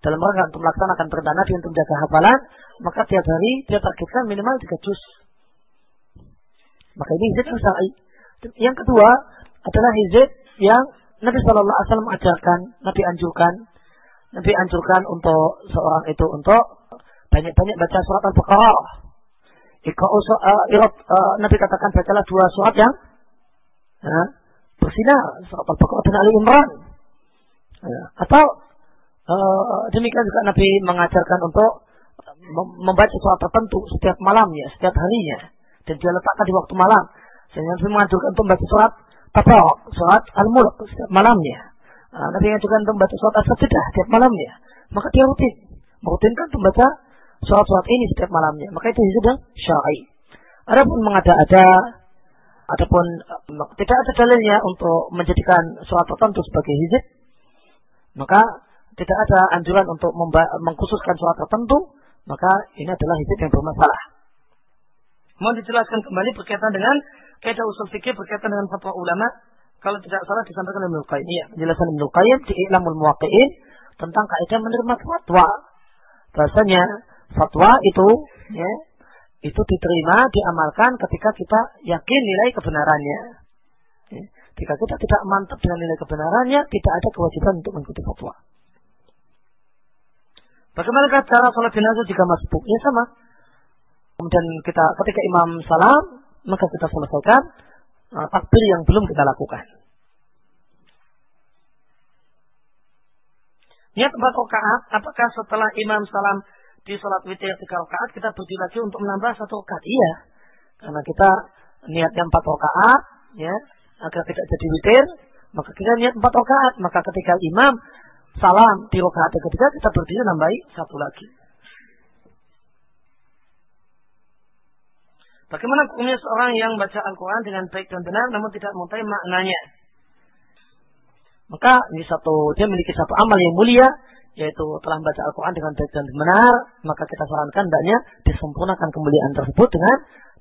Speaker 2: dalam rangka untuk melaksanakan perintah Nabi untuk menjaga hafalan, maka tiap hari dia targetkan minimal tiga juz. Maka ini hizib yang syar'i. Yang kedua adalah hizib yang Nabi Shallallahu Alaihi Wasallam ajarkan, Nabi anjurkan, Nabi anjurkan untuk seorang itu untuk banyak-banyak baca surat Al-Baqarah. Uh, Nabi katakan bacalah dua surat yang uh, bersinar, surat Al-Baqarah dan Ali Imran. Uh, atau uh, demikian juga Nabi mengajarkan untuk membaca surat tertentu setiap malamnya, setiap harinya, dan dia letakkan di waktu malam. Sehingga Nabi mengajarkan untuk membaca surat Tabarok, surat Al-Mulk setiap malamnya. Nah, Nabi mengajarkan untuk membaca surat As-Sajdah setiap malamnya. Maka dia rutin, merutinkan membaca surat-surat ini setiap malamnya. Maka itu sudah syar'i. Adapun mengada-ada, adapun uh, tidak ada dalilnya untuk menjadikan surat tertentu sebagai hizib, maka tidak ada anjuran untuk mengkhususkan surat tertentu, maka ini adalah hizib yang bermasalah. Mau dijelaskan kembali berkaitan dengan kaidah usul fikih berkaitan dengan fatwa ulama. Kalau tidak salah disampaikan oleh Qayyim. Iya, penjelasan Ibnu Qayyim di Ilamul Muwaqqi'in tentang kaidah menerima fatwa. Bahasanya fatwa itu ya itu diterima, diamalkan ketika kita yakin nilai kebenarannya. Ya. Jika kita tidak mantap dengan nilai kebenarannya, tidak ada kewajiban untuk mengikuti fatwa. Bagaimana cara sholat jenazah jika masbuk? Ya sama. Kemudian kita ketika imam salam, maka kita selesaikan takbir yang belum kita lakukan. Niat empat rakaat, apakah setelah imam salam di sholat witir tiga rakaat kita berdiri lagi untuk menambah satu rakaat. Iya, karena kita niatnya empat rakaat, ya, agar tidak jadi witir, maka kita niat empat rakaat. Maka ketika imam salam di rakaat ketiga kita berdiri nambahi satu lagi. Bagaimana hukumnya seorang yang baca Al-Quran dengan baik dan benar namun tidak mengetahui maknanya? Maka ini satu, dia memiliki satu amal yang mulia yaitu telah membaca Al-Quran dengan baik dan benar, maka kita sarankan hendaknya disempurnakan kemuliaan tersebut dengan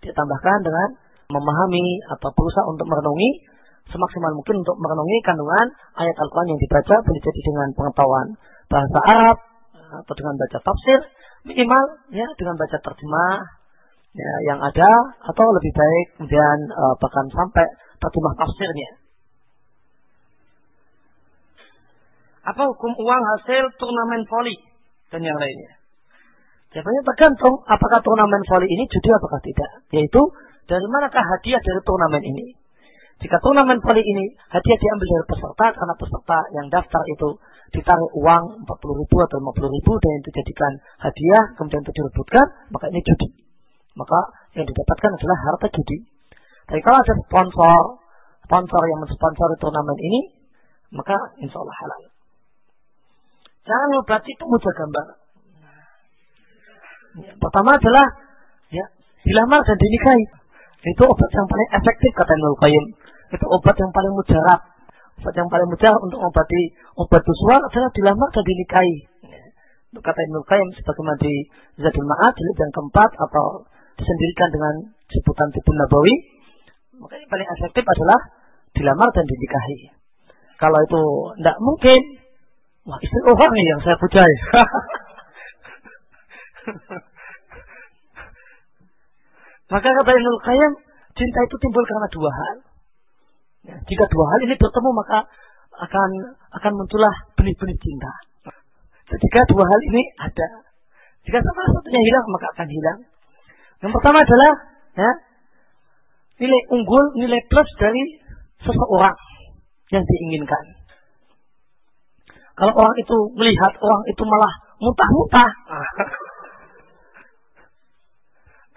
Speaker 2: ditambahkan dengan memahami atau berusaha untuk merenungi semaksimal mungkin untuk merenungi kandungan ayat Al-Quran yang dibaca boleh jadi dengan pengetahuan bahasa Arab atau dengan baca tafsir minimal ya dengan baca terjemah ya, yang ada atau lebih baik kemudian uh, bahkan sampai terjemah tafsirnya Apa hukum uang hasil turnamen voli dan yang lainnya? Jawabannya tergantung apakah turnamen voli ini judi apakah tidak. Yaitu dari manakah hadiah dari turnamen ini. Jika turnamen voli ini hadiah diambil dari peserta karena peserta yang daftar itu ditaruh uang 40 ribu atau 50 ribu dan itu dijadikan hadiah kemudian itu direbutkan maka ini judi. Maka yang didapatkan adalah harta judi. Tapi kalau ada sponsor sponsor yang mensponsori turnamen ini maka insya Allah halal. Jangan mengobati pemuja gambar. Ya, pertama adalah ya dilamar dan dinikahi. Itu obat yang paling efektif kata Nul Qayyim. Itu obat yang paling mujarab. Obat yang paling mujarab untuk mengobati obat tuswar adalah dilamar dan dinikahi. Untuk kata Ibnu Qayyim sebagaimana di Zadul Ma'ad jilid yang keempat atau disendirikan dengan sebutan tibun nabawi, maka yang paling efektif adalah dilamar dan dinikahi. Kalau itu tidak mungkin, Wah, istri orang nih yang saya pucai. [LAUGHS] Maka kata Ibnu Qayyim, cinta itu timbul karena dua hal. Ya, jika dua hal ini bertemu maka akan akan muncullah benih-benih cinta. Jika dua hal ini ada, jika salah satunya hilang maka akan hilang. Yang pertama adalah ya, nilai unggul, nilai plus dari seseorang yang diinginkan. Kalau orang itu melihat orang itu malah muntah-muntah. [LAUGHS]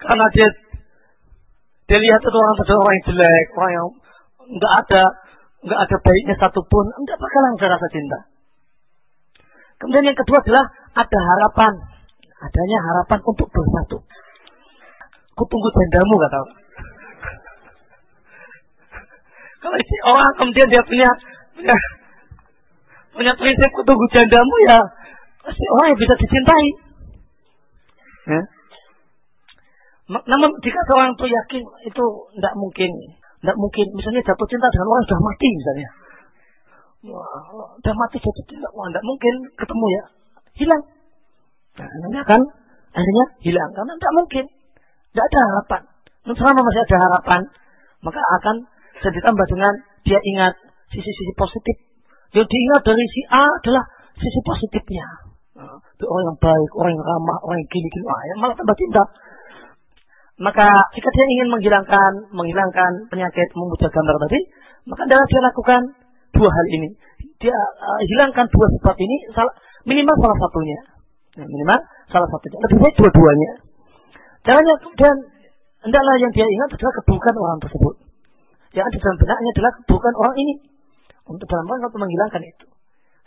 Speaker 2: Karena dia dia lihat itu orang adalah orang yang jelek, orang yang nggak ada nggak ada baiknya satupun, enggak bakalan ada rasa cinta. Kemudian yang kedua adalah ada harapan, adanya harapan untuk bersatu. Ku tunggu jandamu kata. Kalau orang kemudian dia punya, punya punya prinsip tunggu jandamu ya pasti orang yang bisa dicintai. Ya. Namun jika seorang itu yakin itu tidak mungkin, tidak mungkin. Misalnya jatuh cinta dengan orang sudah mati misalnya, sudah mati jatuh cinta, wah tidak mungkin ketemu ya, hilang. Nah, ini akan akhirnya hilang karena tidak mungkin, tidak ada harapan. Selama masih ada harapan, maka akan ditambah dengan dia ingat sisi-sisi positif. Yang diingat dari si A adalah sisi positifnya. Nah, orang yang baik, orang yang ramah, orang yang gini-gini. Wah, yang malah tambah cinta. Maka jika dia ingin menghilangkan menghilangkan penyakit memuja gambar tadi, maka adalah dia lakukan dua hal ini. Dia uh, hilangkan dua sifat ini, salah, minimal salah satunya. Ya, minimal salah satunya. Lebih baik dua-duanya. Caranya kemudian hendaklah yang dia ingat adalah keburukan orang tersebut. Yang ada dalam benaknya adalah keburukan orang ini. Untuk dalam rangka menghilangkan itu.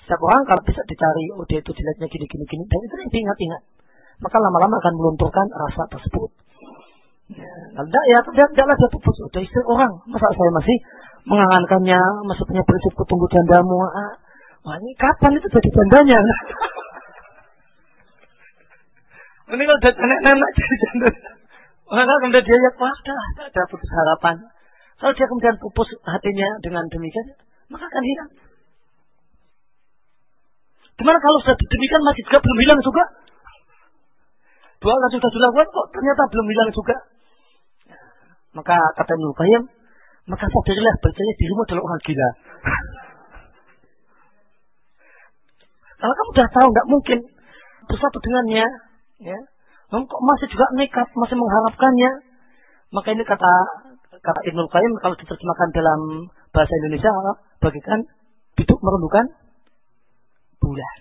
Speaker 2: Setiap orang kalau bisa dicari, oh dia itu jeleknya gini, gini. Dan itu yang diingat-ingat. Maka lama-lama akan melunturkan rasa tersebut. Ya, tidak ya, tidak, tidaklah dia pupus. Udah istri orang. Masa saya masih mengangankannya, masih punya prinsip ketunggu jandamu. Ah, wah ini kapan itu jadi jandanya? [LAUGHS] ini kalau udah nenek-nenek jadi janda. Maka kemudian dia wah dah, ada putus harapan. Kalau dia kemudian pupus hatinya dengan demikian, maka akan hilang. Gimana kalau sudah demikian masih juga belum hilang juga? Dua kali sudah dilakukan kok ternyata belum hilang juga. Maka kata Ibnu Qayyim, maka sadarilah percaya dirimu adalah orang gila. [LAUGHS] Kalau kamu sudah tahu nggak mungkin bersatu dengannya, ya, kok masih juga nekat, masih mengharapkannya, maka ini kata kata Ibnu Qayyim kalau diterjemahkan dalam bahasa Indonesia bagikan hidup merundukkan bulan.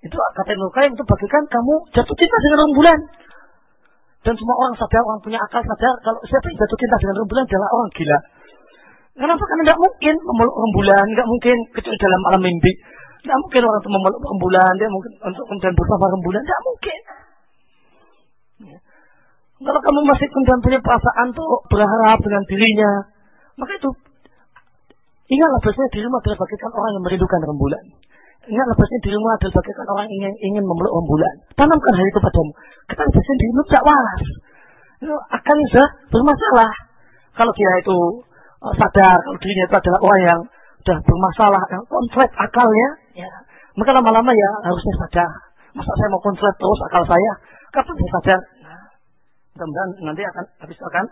Speaker 2: Itu kata Ibnu Qayyim itu bagikan kamu jatuh cinta dengan rembulan. Dan semua orang sadar, orang punya akal sadar kalau siapa yang jatuh cinta dengan rembulan adalah orang gila. Kenapa? Karena tidak mungkin memeluk rembulan, tidak mungkin kecuali dalam malam mimpi. Tidak mungkin orang itu memeluk rembulan, dia mungkin untuk kemudian bersama rembulan, tidak mungkin. Ya. Kalau kamu masih kemudian punya perasaan tuh berharap dengan dirinya, maka itu ingatlah biasanya dirimu adalah bagikan orang yang merindukan rembulan. Ingatlah biasanya dirimu adalah bagikan orang yang ingin, ingin memeluk rembulan. Tanamkan hal itu padamu. Kita biasanya dirimu tidak waras. Itu akan sudah bermasalah. Kalau dia itu uh, sadar, kalau dirinya itu adalah orang yang sudah bermasalah, yang konslet akalnya, ya, maka lama-lama ya harusnya sadar. Masa saya mau konslet terus akal saya? Kapan saya sadar? mudah-mudahan nanti akan habis akan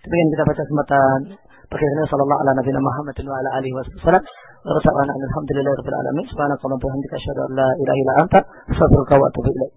Speaker 2: demikian kita baca kesempatan bagaimana sallallahu ala nabiyina Muhammad wa ala alihi wasallam wa rasa'ana alhamdulillahi rabbil alamin subhanakallahumma wa bihamdika asyhadu an la ilaha illa anta wa atubu ilaik